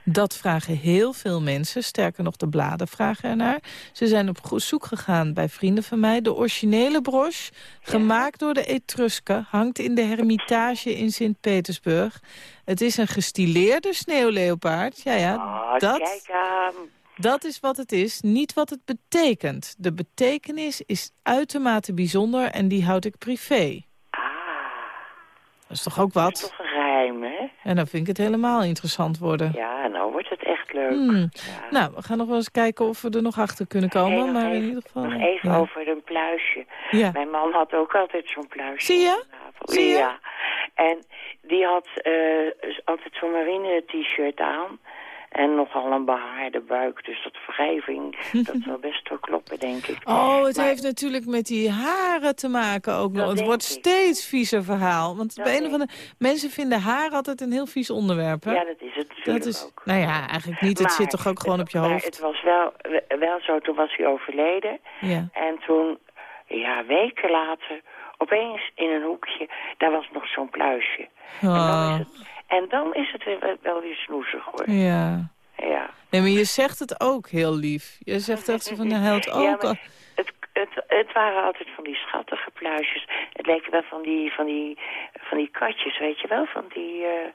Speaker 3: dat vragen heel veel mensen. Sterker nog, de bladen vragen ernaar. Ze zijn op zoek gegaan bij vrienden van mij. De originele broche, gemaakt door de Etrusken... hangt in de Hermitage in Sint-Petersburg. Het is een gestileerde sneeuwleopaard. Ja, ja,
Speaker 11: Ah,
Speaker 3: dat...
Speaker 11: kijk aan.
Speaker 3: Dat is wat het is, niet wat het betekent. De betekenis is uitermate bijzonder en die houd ik privé. Dat is toch ook
Speaker 11: Dat is
Speaker 3: wat?
Speaker 11: toch een geheim, hè?
Speaker 3: En dan vind ik het helemaal interessant worden.
Speaker 11: Ja, nou wordt leuk.
Speaker 3: Hmm. Nou, we gaan nog wel eens kijken of we er nog achter kunnen komen. maar in ieder geval...
Speaker 11: Nog even
Speaker 3: ja.
Speaker 11: over een pluisje.
Speaker 3: Ja.
Speaker 11: Mijn man had ook altijd zo'n pluisje.
Speaker 3: Zie je? Zie je?
Speaker 11: Ja. En die had eh, altijd zo'n marine t-shirt aan. En nogal een behaarde buik. Dus dat wrijving, dat zal best wel kloppen, denk ik.
Speaker 3: Oh, het
Speaker 11: Maar-
Speaker 3: heeft natuurlijk met die haren te maken ook nog. Het wordt
Speaker 11: ik.
Speaker 3: steeds viezer verhaal. Want
Speaker 11: Dat
Speaker 3: bij een of andere... Mensen vinden haar altijd een heel vies onderwerp, hè?
Speaker 11: Ja, dat is het
Speaker 3: Dat is,
Speaker 11: ook.
Speaker 3: nou ja, eigenlijk niet. Het zit toch ook gewoon op je
Speaker 11: Maar
Speaker 3: hoofd.
Speaker 11: het was wel, wel zo, toen was hij overleden.
Speaker 3: Ja.
Speaker 11: En toen, ja, weken later, opeens in een hoekje, daar was nog zo'n pluisje.
Speaker 3: Oh,
Speaker 11: En dan is het weer, wel weer snoezig, hoor.
Speaker 3: ja.
Speaker 11: Ja.
Speaker 3: Nee, maar je zegt het ook heel lief. Je zegt echt zo van, hij houdt ook...
Speaker 11: Ja, het, het, het waren altijd van die schattige pluisjes. Het leken wel van die, van die, van die katjes, weet je wel? Van die, eh,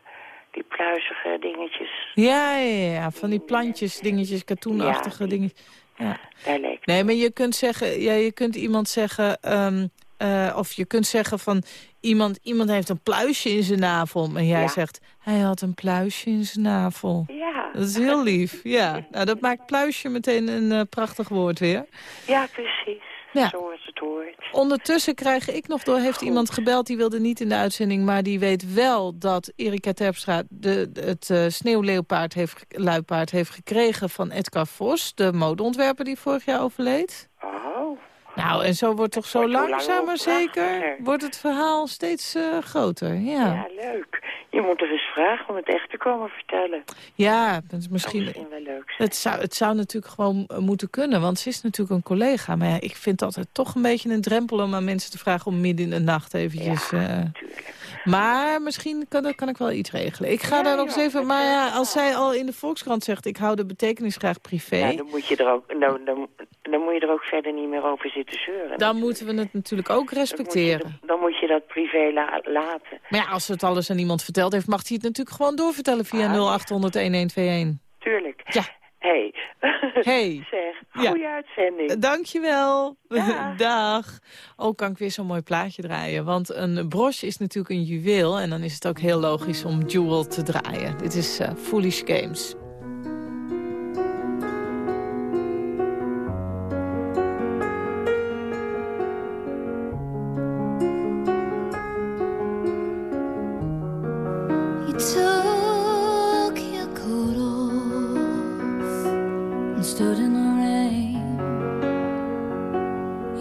Speaker 11: die pluizige dingetjes.
Speaker 3: Ja, ja, ja, van die plantjes, dingetjes, katoenachtige
Speaker 11: Ja,
Speaker 3: dingetjes. Ja.
Speaker 11: Daar leek
Speaker 3: Nee, maar je kunt zeggen, ja, je kunt iemand zeggen, ehm, eh, of je kunt zeggen van iemand, iemand heeft een pluisje in zijn navel. En jij
Speaker 11: Ja.
Speaker 3: zegt, hij had een pluisje in zijn navel.
Speaker 11: Ja.
Speaker 3: Dat is heel lief, ja. Nou, dat maakt pluisje meteen een eh, prachtig woord weer.
Speaker 11: Ja, precies.
Speaker 3: Ja.
Speaker 11: Zoals het hoort.
Speaker 3: Ondertussen krijg ik nog door, heeft iemand gebeld, die wilde niet in de uitzending, maar die weet wel dat Erika Terpstra de, het sneeuwleeuwpaard heeft, luipaard heeft gekregen van Edgar Vos, de modeontwerper die vorig jaar overleed.
Speaker 11: Oh.
Speaker 3: Nou, en zo wordt toch zo
Speaker 11: wordt
Speaker 3: langzaam maar zeker, wordt het verhaal steeds eh, groter. Ja,
Speaker 11: Ja, leuk. Je moet er eens vragen om het echt te komen vertellen.
Speaker 3: ja dat is misschien...
Speaker 11: misschien wel leuk zijn.
Speaker 3: Het zou, het zou natuurlijk gewoon eh, moeten kunnen, want ze is natuurlijk een collega. Maar ja, ik vind het altijd toch een beetje een drempel om aan mensen te vragen om midden in de nacht eventjes... eh, maar misschien kan, kan ik wel iets regelen. Ik ga
Speaker 11: Ja,
Speaker 3: daar nog eens even...
Speaker 11: dat
Speaker 3: Maar ja, als zij al in de Volkskrant zegt... ik hou de betekenis graag privé...
Speaker 11: Ja, dan moet je er ook, dan, dan, dan moet je er ook verder niet meer over zitten zeuren.
Speaker 3: dan moeten we het natuurlijk ook respecteren.
Speaker 11: Dan moet je, dan moet je dat privé la- laten.
Speaker 3: Maar ja, als het alles aan iemand verteld heeft... mag hij het natuurlijk gewoon doorvertellen via
Speaker 11: Ah.
Speaker 3: 0800-1121.
Speaker 11: Tuurlijk.
Speaker 3: Ja.
Speaker 11: Hey.
Speaker 3: Hey.
Speaker 11: zeg,
Speaker 3: Ja.
Speaker 11: goede uitzending.
Speaker 3: Dankjewel.
Speaker 11: Dag.
Speaker 3: Dag. Oh, kan ik weer zo'n mooi plaatje draaien. Want een broche is natuurlijk een juweel. En dan is het ook heel logisch om Jewel te draaien. Dit is eh, Foolish Games.
Speaker 12: Stood in the rain.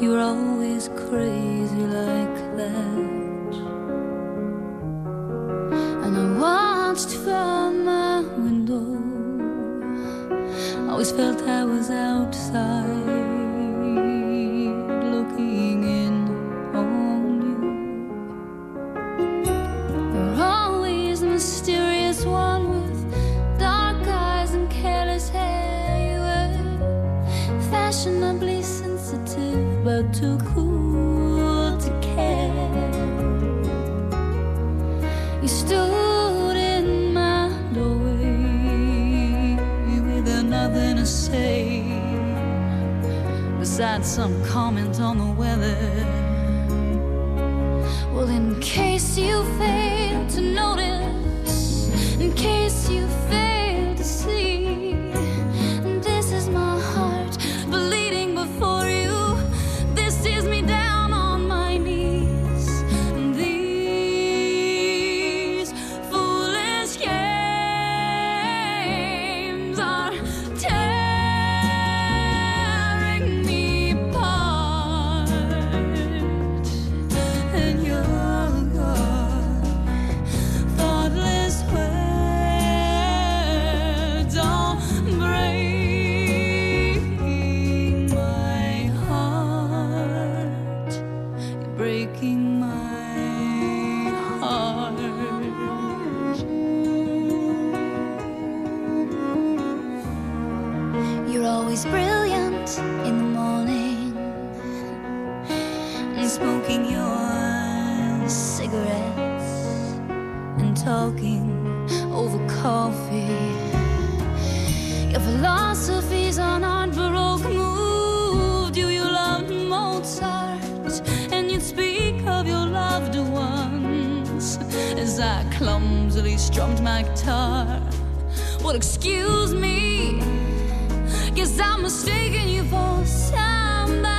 Speaker 12: You were always crazy like that. And I watched from my window. Always felt I was outside some comment on the weather. And talking over coffee. Your philosophies on art baroque moved you. You loved Mozart, and you'd speak of your loved ones as I clumsily strummed my guitar. Well, excuse me, guess I'm mistaken you for somebody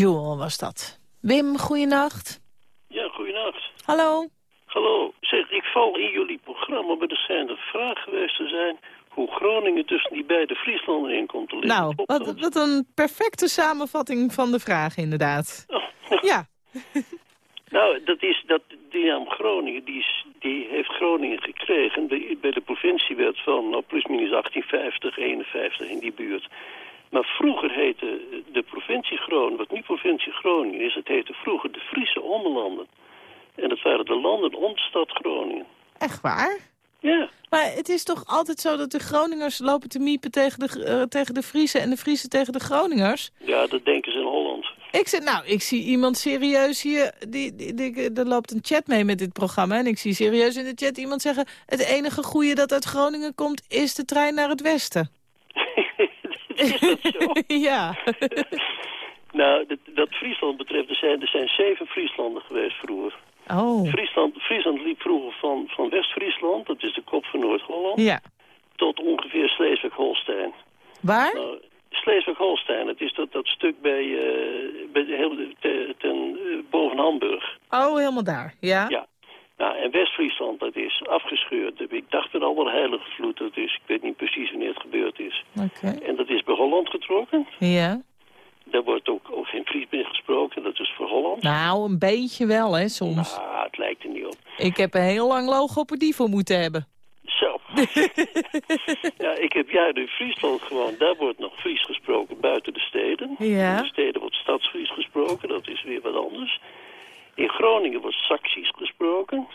Speaker 3: Jewel was dat. Wim, goeienacht.
Speaker 13: Ja, goeienacht.
Speaker 3: Hallo.
Speaker 13: Hallo. Zeg, ik val in jullie programma, maar er zijn de vraag geweest te zijn... hoe Groningen tussen die beide Frieslanden in komt te liggen.
Speaker 3: Nou, wat,
Speaker 13: dat?
Speaker 3: wat een perfecte samenvatting van de vraag inderdaad. Ja.
Speaker 13: Nou, dat is dat die naam Groningen, die, is, die heeft Groningen gekregen bij, bij de provinciewet van nou, plusminus 1850, 51 in die buurt. Maar vroeger heette de provincie Groningen, wat nu provincie Groningen is, het heette vroeger de Friese Ommelanden. En dat waren de landen om de stad Groningen.
Speaker 3: Echt waar?
Speaker 13: Ja.
Speaker 3: Maar het is toch altijd zo dat de Groningers lopen te miepen tegen de, eh, tegen de Friesen en de Friesen tegen de Groningers?
Speaker 13: Ja, dat denken ze in Holland.
Speaker 3: Ik zeg, nou, ik zie iemand serieus hier, die, die, die- er loopt een chat mee met dit programma. En ik zie serieus in de chat iemand zeggen, het enige goede dat uit Groningen komt is de trein naar het westen.
Speaker 13: Is dat zo?
Speaker 3: ja.
Speaker 13: Nou, dat, dat Friesland betreft, er zijn, er zijn zeven Frieslanden geweest vroeger.
Speaker 3: Oh.
Speaker 13: Friesland, Friesland liep vroeger van, van West-Friesland, dat is de kop van Noord-Holland,
Speaker 3: Ja.
Speaker 13: tot ongeveer Sleeswijk-Holstein.
Speaker 3: Waar?
Speaker 13: Nou, Sleeswijk-Holstein, het is dat, dat stuk bij, eh, bij heel, te- ten, eh, boven Hamburg.
Speaker 3: Oh, helemaal daar. Ja?
Speaker 13: Ja. Nou, en West-Friesland, dat is afgescheurd. Ik dacht dat al wel heilige vloed, dat is, ik weet niet precies wanneer het gebeurd is.
Speaker 3: Oké.
Speaker 13: En dat is bij Holland getrokken.
Speaker 3: Ja.
Speaker 13: Daar wordt ook, ook geen Fries meer gesproken, dat is voor Holland.
Speaker 3: Nou, een beetje wel, hè, soms.
Speaker 13: Ah, het lijkt er niet op.
Speaker 3: Ik heb een heel lang logopedie voor moeten hebben.
Speaker 13: Zo. ja, ik heb jaren in Friesland gewoon, daar wordt nog Fries gesproken buiten de steden.
Speaker 3: Ja.
Speaker 13: In de steden wordt Stadsfries gesproken, dat is weer wat anders. In Groningen wordt Saxisch gesproken.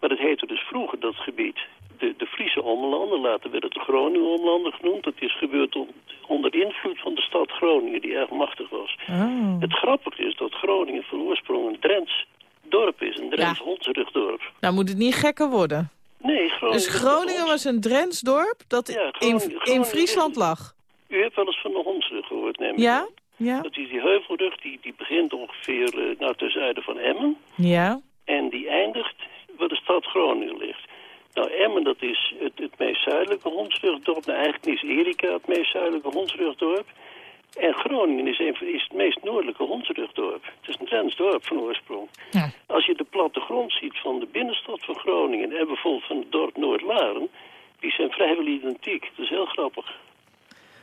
Speaker 13: Maar dat heette dus vroeger dat gebied de, de Friese Ommelanden. Later werd het de Groningen Ommelanden genoemd. Dat is gebeurd on- onder invloed van de stad Groningen, die erg machtig was.
Speaker 3: Oh.
Speaker 13: Het grappige is dat Groningen van oorsprong een Drents dorp is. Een Drents Hondsrugdorp.
Speaker 3: Nou moet het niet gekker worden.
Speaker 13: Nee, Groningen...
Speaker 3: Dus Groningen was een Drents dorp dat
Speaker 13: Ja,
Speaker 3: in,
Speaker 13: Groningen-
Speaker 3: in Friesland lag.
Speaker 13: U hebt wel eens van de Hondsrug gehoord, neem ik
Speaker 3: Ja? Ja?
Speaker 13: Dat is die heuvelrug, die begint ongeveer eh, nou, ten zuiden van Emmen.
Speaker 3: Ja?
Speaker 13: En die eindigt waar de stad Groningen ligt. Nou, Emmen, dat is het, het meest zuidelijke hondsrugdorp. Nou, eigenlijk is Erika het meest zuidelijke hondsrugdorp. En Groningen is, een, is het meest noordelijke hondsrugdorp. Het is een Drents dorp van oorsprong.
Speaker 3: Ja.
Speaker 13: Als je de plattegrond ziet van de binnenstad van Groningen... en bijvoorbeeld van het dorp Noord-Laren... die zijn vrijwel identiek. Dat is heel grappig.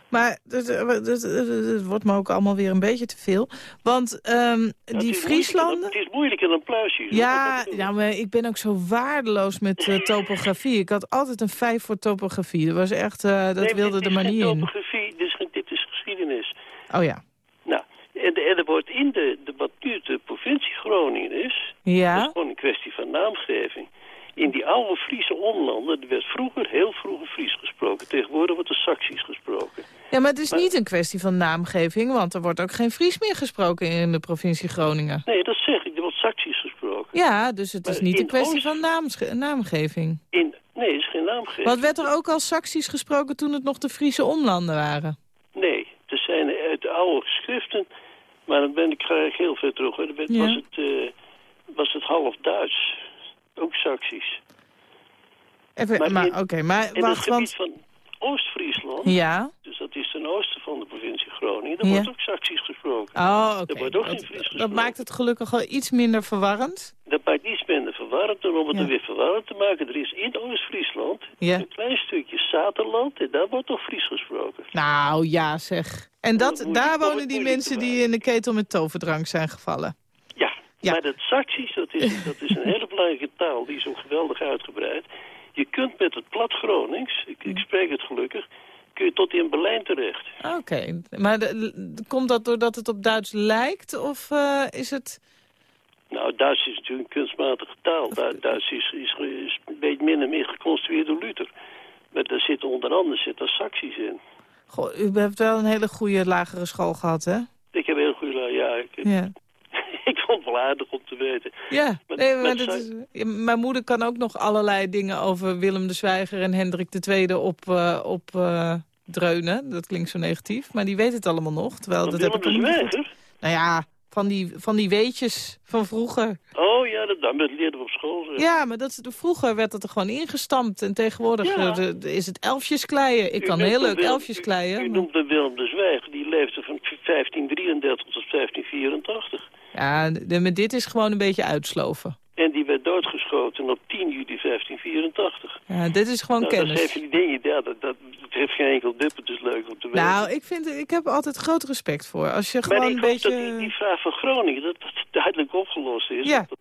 Speaker 3: Maar het, wordt me ook allemaal weer een beetje te veel. Want ehm,
Speaker 13: Ja,
Speaker 3: die Frieslanden...
Speaker 13: dan- Het is moeilijker dan pluisje.
Speaker 3: Ja, ja maar ik ben ook zo waardeloos met eh, topografie. Ik had altijd een vijf voor topografie. Dat was echt, eh, dat
Speaker 13: Nee,
Speaker 3: wilde er
Speaker 13: geen
Speaker 3: niet in.
Speaker 13: topografie, dit is, geen- dit is geschiedenis.
Speaker 3: Oh ja.
Speaker 13: Nou, en, en er wordt in de, de, wat nu de provincie Groningen is...
Speaker 3: Ja?
Speaker 13: dat is gewoon een kwestie van naamgeving... In die oude Friese omlanden er werd vroeger, heel vroeger Fries gesproken. Tegenwoordig wordt er Saxisch gesproken.
Speaker 3: Ja, maar het is niet een kwestie van naamgeving... want er wordt ook geen Fries meer gesproken in de provincie Groningen.
Speaker 13: Nee, dat zeg ik. Er wordt Saxisch gesproken.
Speaker 3: Ja, dus het is niet een kwestie
Speaker 13: Oost-
Speaker 3: van naamgeving.
Speaker 13: In, nee, het is geen naamgeving.
Speaker 3: Wat werd er ook al Saxisch gesproken toen het nog de Friese omlanden waren?
Speaker 13: Nee, er zijn uit de oude geschriften, maar dan ben ik ik heel ver terug. Dan ben-
Speaker 3: Ja.
Speaker 13: was, het, eh, was het half Duits, ook Saxisch.
Speaker 3: Even,
Speaker 13: Maar
Speaker 3: oké, maar wacht,
Speaker 13: gebied
Speaker 3: want...
Speaker 13: van Oost-Friesland,
Speaker 3: Ja?
Speaker 13: dus dat is ten oosten van de provincie Groningen, daar
Speaker 3: Ja.
Speaker 13: wordt ook Saxisch gesproken.
Speaker 3: Oh, oké.
Speaker 13: Wordt ook geen
Speaker 3: Dat,
Speaker 13: Fries
Speaker 3: dat
Speaker 13: gesproken.
Speaker 3: maakt het gelukkig al iets minder verwarrend.
Speaker 13: Dat maakt iets minder verwarrend. En om het
Speaker 3: Ja.
Speaker 13: er weer verwarrend te maken, er is in Oost-Friesland
Speaker 3: Ja.
Speaker 13: een klein stukje Saterland en daar wordt toch Fries gesproken.
Speaker 3: Nou, ja zeg. En dat, daar wonen die mensen die in de ketel met toverdrank zijn gevallen.
Speaker 13: Ja,
Speaker 3: Ja.
Speaker 13: maar dat Saxisch, dat is, dat is een hele belangrijke taal. Die is ook geweldig uitgebreid. Je kunt met het plat Gronings, ik, ik spreek het gelukkig, kun je tot in Berlijn terecht.
Speaker 3: Oké, maar de- de- komt dat doordat het op Duits lijkt? Of eh, is het...
Speaker 13: Nou, Duits is natuurlijk een kunstmatige taal. Du- Duits is, is, is een beetje min en meer geconstrueerd door Luther. Maar daar zit onder andere zit daar Saxisch in.
Speaker 3: Goh, u hebt wel een hele goede lagere school gehad, hè?
Speaker 13: Ik heb heel goed... Ja, ik,
Speaker 3: Ja.
Speaker 13: ik vond het wel aardig om te weten.
Speaker 3: Ja,
Speaker 13: Met-
Speaker 3: nee, maar
Speaker 13: met
Speaker 3: dat
Speaker 13: Sa-
Speaker 3: is, ja, mijn moeder kan ook nog allerlei dingen over Willem de Zwijger en Hendrik II op, eh, op eh, dreunen. Dat klinkt zo negatief, maar die weet het allemaal nog. Terwijl
Speaker 13: Van
Speaker 3: dat heb ik
Speaker 13: de Zwijger?
Speaker 3: Nou ja, van die, van die weetjes van vroeger.
Speaker 13: Oh ja, dat, dat leerden we op school. zeg.
Speaker 3: Ja, maar dat, vroeger werd dat er gewoon ingestampt. En tegenwoordig
Speaker 13: Ja.
Speaker 3: eh, de- de- is het elfjes kleien. Ik
Speaker 13: U
Speaker 3: kan heel leuk
Speaker 13: Willem-
Speaker 3: elfjes
Speaker 13: U,
Speaker 3: kleien.
Speaker 13: u
Speaker 3: maar-
Speaker 13: noemt hem Willem de Zwijger. Die leefde van 1533 tot 1584.
Speaker 3: Ja, de, maar dit is gewoon een beetje uitsloven.
Speaker 13: En die werd doodgeschoten op 10 juli 1584.
Speaker 3: Ja, dit is gewoon
Speaker 13: nou, dat
Speaker 3: kennis.
Speaker 13: zijn van die dingen, ja, dat, dat, het heeft geen enkel dip. Het is leuk om te weten.
Speaker 3: Nou, ik, vind, ik heb altijd groot respect voor. Als je
Speaker 13: maar
Speaker 3: gewoon
Speaker 13: ik
Speaker 3: een beetje...
Speaker 13: dat die, die vraag van Groningen, dat dat duidelijk opgelost is.
Speaker 3: Ja.
Speaker 13: Dat-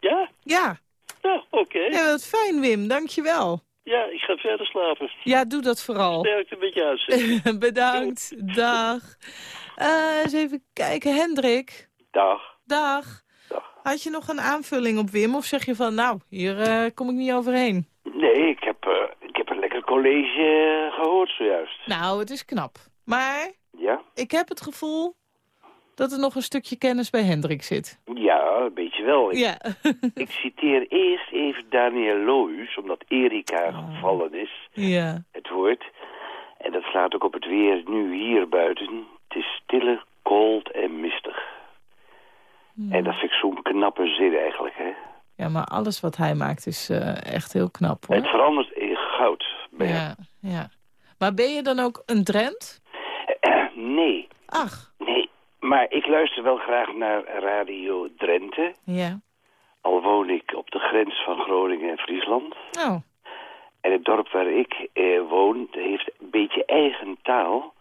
Speaker 13: ja?
Speaker 3: Ja.
Speaker 13: Nou, oké.
Speaker 3: Ja, wat fijn, Wim. Dankjewel.
Speaker 13: Ja, ik ga verder slapen.
Speaker 3: Ja, doe dat vooral.
Speaker 13: Sterkte met je uitzending.
Speaker 3: Bedankt. Dag. Eh, eens even kijken. Hendrik.
Speaker 14: Dag.
Speaker 3: Dag. Had je nog een aanvulling op Wim? Of zeg je van, nou, hier eh, kom ik niet overheen?
Speaker 14: Nee, ik heb, eh, ik heb een lekker college eh, gehoord zojuist.
Speaker 3: Nou, het is knap. Maar
Speaker 14: Ja?
Speaker 3: ik heb het gevoel dat er nog een stukje kennis bij Hendrik zit.
Speaker 14: Ja, een beetje wel. Ik,
Speaker 3: Ja.
Speaker 14: ik citeer eerst even Daniel Lohuus, omdat Erika
Speaker 3: Oh.
Speaker 14: gevallen is,
Speaker 3: ja.
Speaker 14: het woord. En dat slaat ook op het weer nu hier buiten. Het is stille, koud en mistig. En dat vind ik zo'n knappe zin eigenlijk, hè.
Speaker 3: Ja, maar alles wat hij maakt is eh, echt heel knap, hoor.
Speaker 14: Het verandert in goud. hem.
Speaker 3: Ja, ja. Maar ben je dan ook een Drent?
Speaker 14: nee.
Speaker 3: Ach.
Speaker 14: Nee, maar ik luister wel graag naar Radio Drenthe.
Speaker 3: Ja.
Speaker 14: Al woon ik op de grens van Groningen en Friesland.
Speaker 3: Oh.
Speaker 14: En het dorp waar ik eh, woon heeft een beetje eigen taal.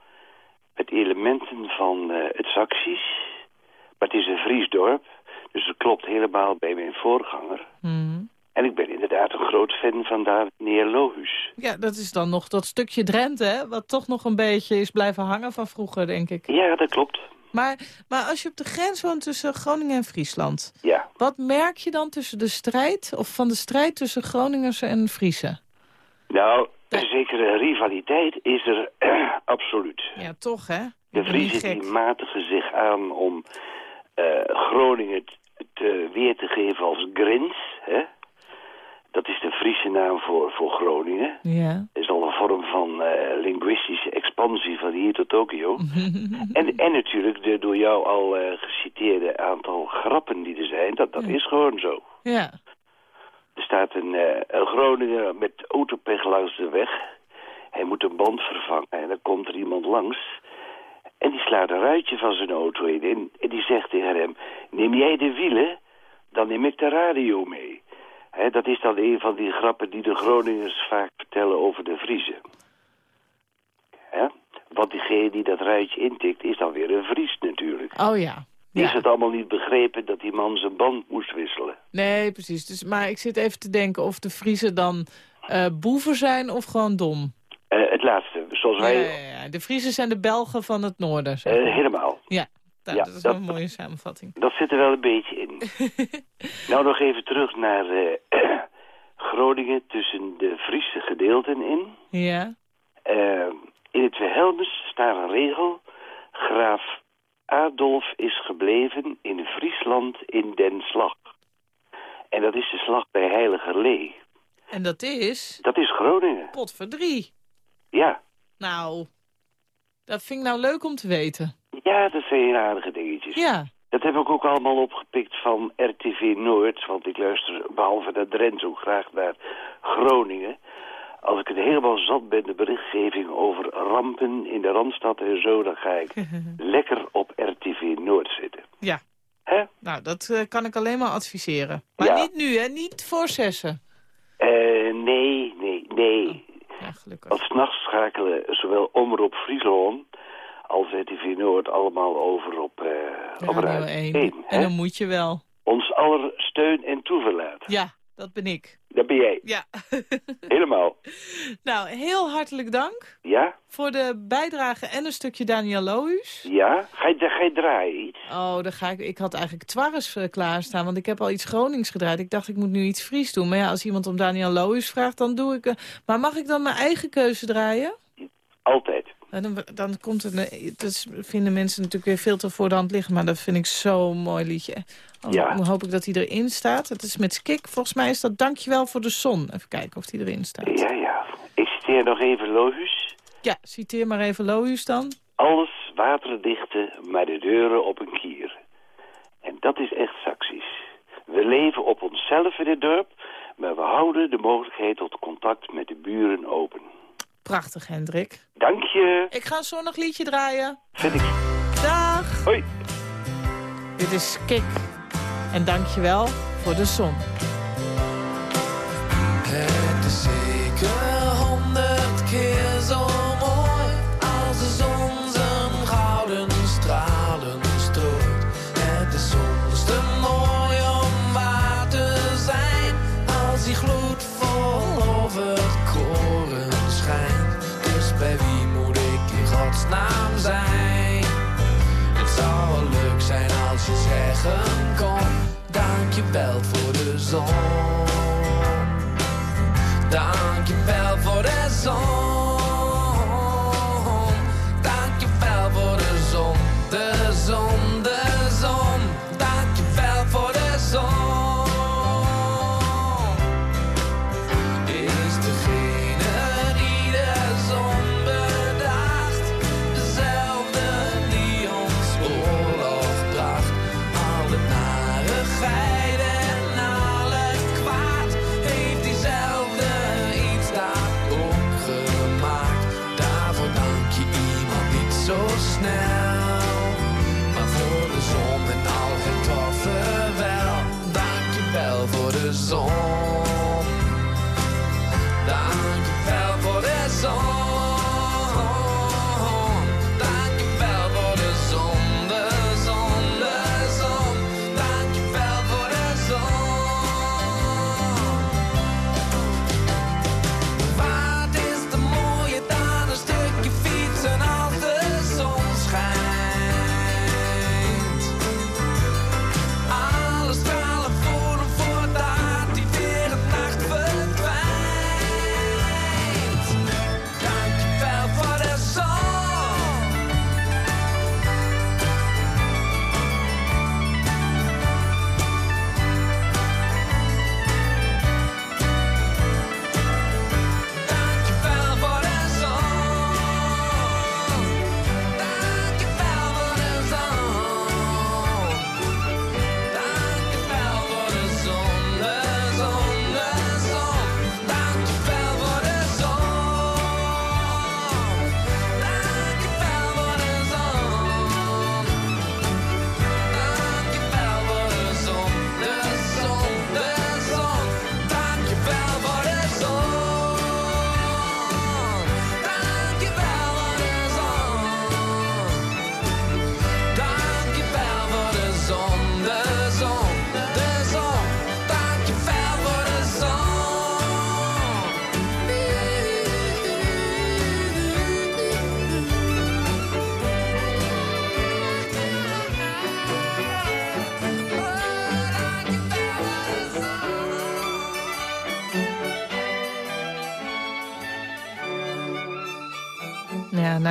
Speaker 14: Met elementen van eh, het Saxisch. Maar het is een Fries dorp. Dus het klopt helemaal bij mijn voorganger.
Speaker 3: Mhm.
Speaker 14: En ik ben inderdaad een groot fan van Daniel Lohuus.
Speaker 3: Ja, dat is dan nog dat stukje Drenthe, hè, wat toch nog een beetje is blijven hangen van vroeger, denk ik.
Speaker 14: Ja, dat klopt.
Speaker 3: Maar, maar als je op de grens woont tussen Groningen en Friesland...
Speaker 14: Ja.
Speaker 3: wat merk je dan tussen de strijd, of van de strijd tussen Groningers en Friesen?
Speaker 14: Nou, een zekere rivaliteit is er absoluut.
Speaker 3: Ja, toch, hè?
Speaker 14: De Friesen die matigen zich aan om Groningen t- te, weer te geven als grens. Hè? Dat is de Friese naam voor, voor Groningen.
Speaker 3: Ja.
Speaker 14: Dat is al een vorm van eh, linguïstische expansie van hier tot Tokio. en, en natuurlijk de door jou al eh, geciteerde aantal grappen die er zijn. Dat, dat is gewoon zo.
Speaker 3: Ja.
Speaker 14: Er staat een, eh, een Groninger met autopech langs de weg. Hij moet een band vervangen en dan komt er iemand langs. En die slaat een ruitje van zijn auto in. En, en die zegt tegen hem, neem jij de wielen, dan neem ik de radio mee. Dat is dan een van die grappen die de Groningers vaak vertellen over de Vriezen. Hè? Want diegene die dat ruitje intikt is dan weer een Fries natuurlijk.
Speaker 3: Oh ja.
Speaker 14: Die is het allemaal niet begrepen dat die man zijn band moest wisselen.
Speaker 3: Nee, precies. Dus, maar ik zit even te denken of de Friesen dan eh, boeven zijn of gewoon dom.
Speaker 14: Eh, het laatste, zoals
Speaker 3: Ja,
Speaker 14: wij...
Speaker 3: ja, ja. De Friesen zijn de Belgen van het noorden. Zeg
Speaker 14: Eh,
Speaker 3: maar.
Speaker 14: helemaal.
Speaker 3: Ja, nou,
Speaker 14: Ja,
Speaker 3: dat is
Speaker 14: dat-
Speaker 3: wel een mooie samenvatting.
Speaker 14: Dat zit er wel een beetje in. nou, nog even terug naar eh, Groningen tussen de Friese gedeelten in.
Speaker 3: Ja.
Speaker 14: Eh, In het Wilhelmus staat een regel. Graaf Adolf is gebleven in Friesland in den slag. En dat is de slag bij Heiligerlee.
Speaker 3: En dat is...
Speaker 14: Dat is Groningen.
Speaker 3: Potverdrie.
Speaker 14: Ja.
Speaker 3: Nou, dat vind ik nou leuk om te weten.
Speaker 14: Ja, dat zijn hele aardige dingetjes.
Speaker 3: Ja.
Speaker 14: Dat heb ik ook allemaal opgepikt van RTV Noord. Want ik luister behalve naar Drenthe ook graag naar Groningen. Als ik het helemaal zat ben, de berichtgeving over rampen in de Randstad en zo... dan ga ik lekker op RTV Noord zitten.
Speaker 3: Ja.
Speaker 14: Hè?
Speaker 3: Nou, dat eh, kan ik alleen maar adviseren. Maar
Speaker 14: Ja.
Speaker 3: niet nu, hè? Niet voor zessen.
Speaker 14: Eh, nee, nee, nee.
Speaker 3: Ja, gelukkig.
Speaker 14: Want s'nachts schakelen zowel Omroep Friesland als RTV Noord allemaal over op, eh op
Speaker 3: Radio
Speaker 14: Radio
Speaker 3: 1.
Speaker 14: 1.
Speaker 3: En dan moet je wel.
Speaker 14: Ons aller steun en toeverlaat.
Speaker 3: Ja, dat ben ik.
Speaker 14: Dat ben jij.
Speaker 3: Ja.
Speaker 14: Helemaal.
Speaker 3: nou, heel hartelijk dank
Speaker 14: Ja?
Speaker 3: voor de bijdrage en een stukje Daniel Lohuus.
Speaker 14: Ja? Ga je, ga je draaien iets?
Speaker 3: Oh, dan ga ik, ik had eigenlijk Twarres eh, klaarstaan, want ik heb al iets Gronings gedraaid. Ik dacht, ik moet nu iets Fries doen. Maar ja, als iemand om Daniel Lohuus vraagt, dan doe ik... eh, maar mag ik dan mijn eigen keuze draaien?
Speaker 14: Altijd.
Speaker 3: En dan, dan komt het... eh, Dat vinden mensen natuurlijk weer veel te voor de hand liggen, maar dat vind ik zo'n mooi liedje. Oh,
Speaker 14: Ja.
Speaker 3: Dan hoop ik dat hij erin staat. Het is met Skik. Volgens mij is dat Dankjewel voor de zon. Even kijken of hij erin staat.
Speaker 14: Ja, ja. Ik citeer nog even Lohuus.
Speaker 3: Ja, citeer maar even Lohuus dan.
Speaker 14: Alles waterdichten, maar de deuren op een kier. En dat is echt saxies. We leven op onszelf in het dorp, maar we houden de mogelijkheid tot contact met de buren open.
Speaker 3: Prachtig, Hendrik.
Speaker 14: Dank je.
Speaker 3: Ik ga een zonnig liedje draaien.
Speaker 14: Vind ik.
Speaker 3: Dag.
Speaker 14: Hoi.
Speaker 3: Dit is Kik. En dankjewel voor de zon.
Speaker 15: Het is zeker honderd keer zo mooi als de zon zijn gouden stralen strooit. Het is soms te mooi om waar te zijn als die gloed vol over het koren schijnt. Dus bij wie moet ik in godsnaam zijn? Het zou wel leuk zijn als je zeggen kon, dankjewel voor de zon. Dankjewel voor de zon.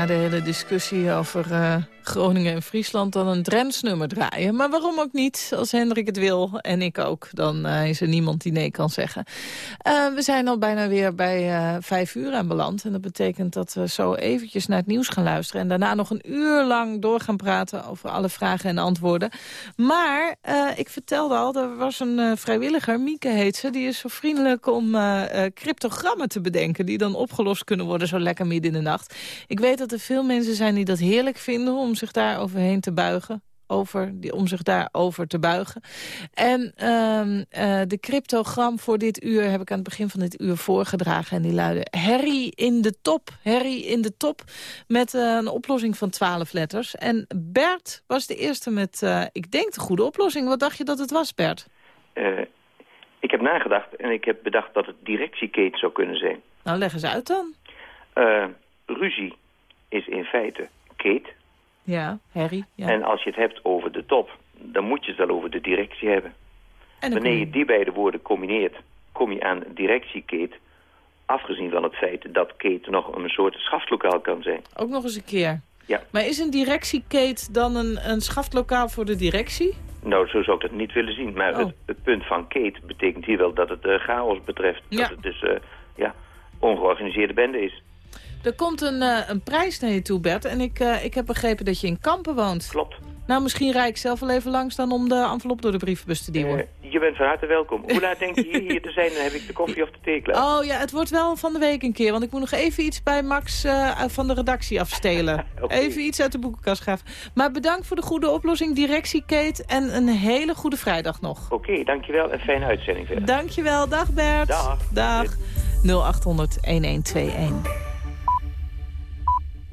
Speaker 15: De
Speaker 3: hele discussie over eh, Groningen en Friesland... dan een Drents nummer draaien. Maar waarom ook niet? Als Hendrik het wil en ik ook, dan eh, is er niemand die nee kan zeggen. Eh, we zijn al bijna weer bij eh, vijf uur aanbeland. En dat betekent dat we zo eventjes naar het nieuws gaan luisteren... en daarna nog een uur lang door gaan praten over alle vragen en antwoorden. Maar ik vertelde al, er was een vrijwilliger, Mieke heet ze... die is zo vriendelijk om cryptogrammen te bedenken... die dan opgelost kunnen worden zo lekker midden in de nacht. Ik weet dat er veel mensen zijn die dat heerlijk vinden... om zich daar overheen te buigen. Over, die, om zich daarover te buigen. En ehm, eh, de cryptogram voor dit uur heb ik aan het begin van dit uur voorgedragen. En die luidde Harry in de top. Harry in de top met eh, een oplossing van 12 letters. En Bert was de eerste met, eh, ik denk, de goede oplossing. Wat dacht je dat het was, Bert?
Speaker 16: Ik heb nagedacht en ik heb bedacht dat het directiekate zou kunnen zijn.
Speaker 3: Nou, leg eens uit dan.
Speaker 16: Ruzie is in feite Kate.
Speaker 3: Ja, Harry. Ja.
Speaker 16: En als je het hebt over de top, dan moet je het wel over de directie hebben. Wanneer je die beide woorden combineert, kom je aan directiekate. Afgezien van het feit dat Kate nog een soort schaftslokaal kan zijn.
Speaker 3: Ook nog eens een keer.
Speaker 16: Ja.
Speaker 3: Maar is een directiekate dan een, een schaftlokaal voor de directie?
Speaker 16: Nou, zo zou ik dat niet willen zien. Maar
Speaker 3: Oh.
Speaker 16: het, het punt van Kate betekent hier wel dat het eh, chaos betreft.
Speaker 3: Ja.
Speaker 16: Dat het dus eh, ja, ongeorganiseerde bende is.
Speaker 3: Er komt een, eh, een prijs naar je toe, Bert. En ik, eh, ik heb begrepen dat je in Kampen woont.
Speaker 16: Klopt.
Speaker 3: Nou, misschien rijd ik zelf wel even langs dan om de envelop door de brievenbus te duwen.
Speaker 16: Eh, je bent van harte welkom. Hoe laat denk je hier, hier te zijn? Dan heb ik de koffie of de thee klaar.
Speaker 3: Oh ja, het wordt wel van de week een keer. Want ik moet nog even iets bij Max van de redactie afstelen. Even iets uit de boekenkast graven. Maar bedankt voor de goede oplossing, directie Kate. En een hele goede vrijdag nog.
Speaker 16: Oké, dankjewel en fijne uitzending verder.
Speaker 3: Dankjewel. Dag Bert.
Speaker 16: Dag.
Speaker 3: Dag. 0800 1121.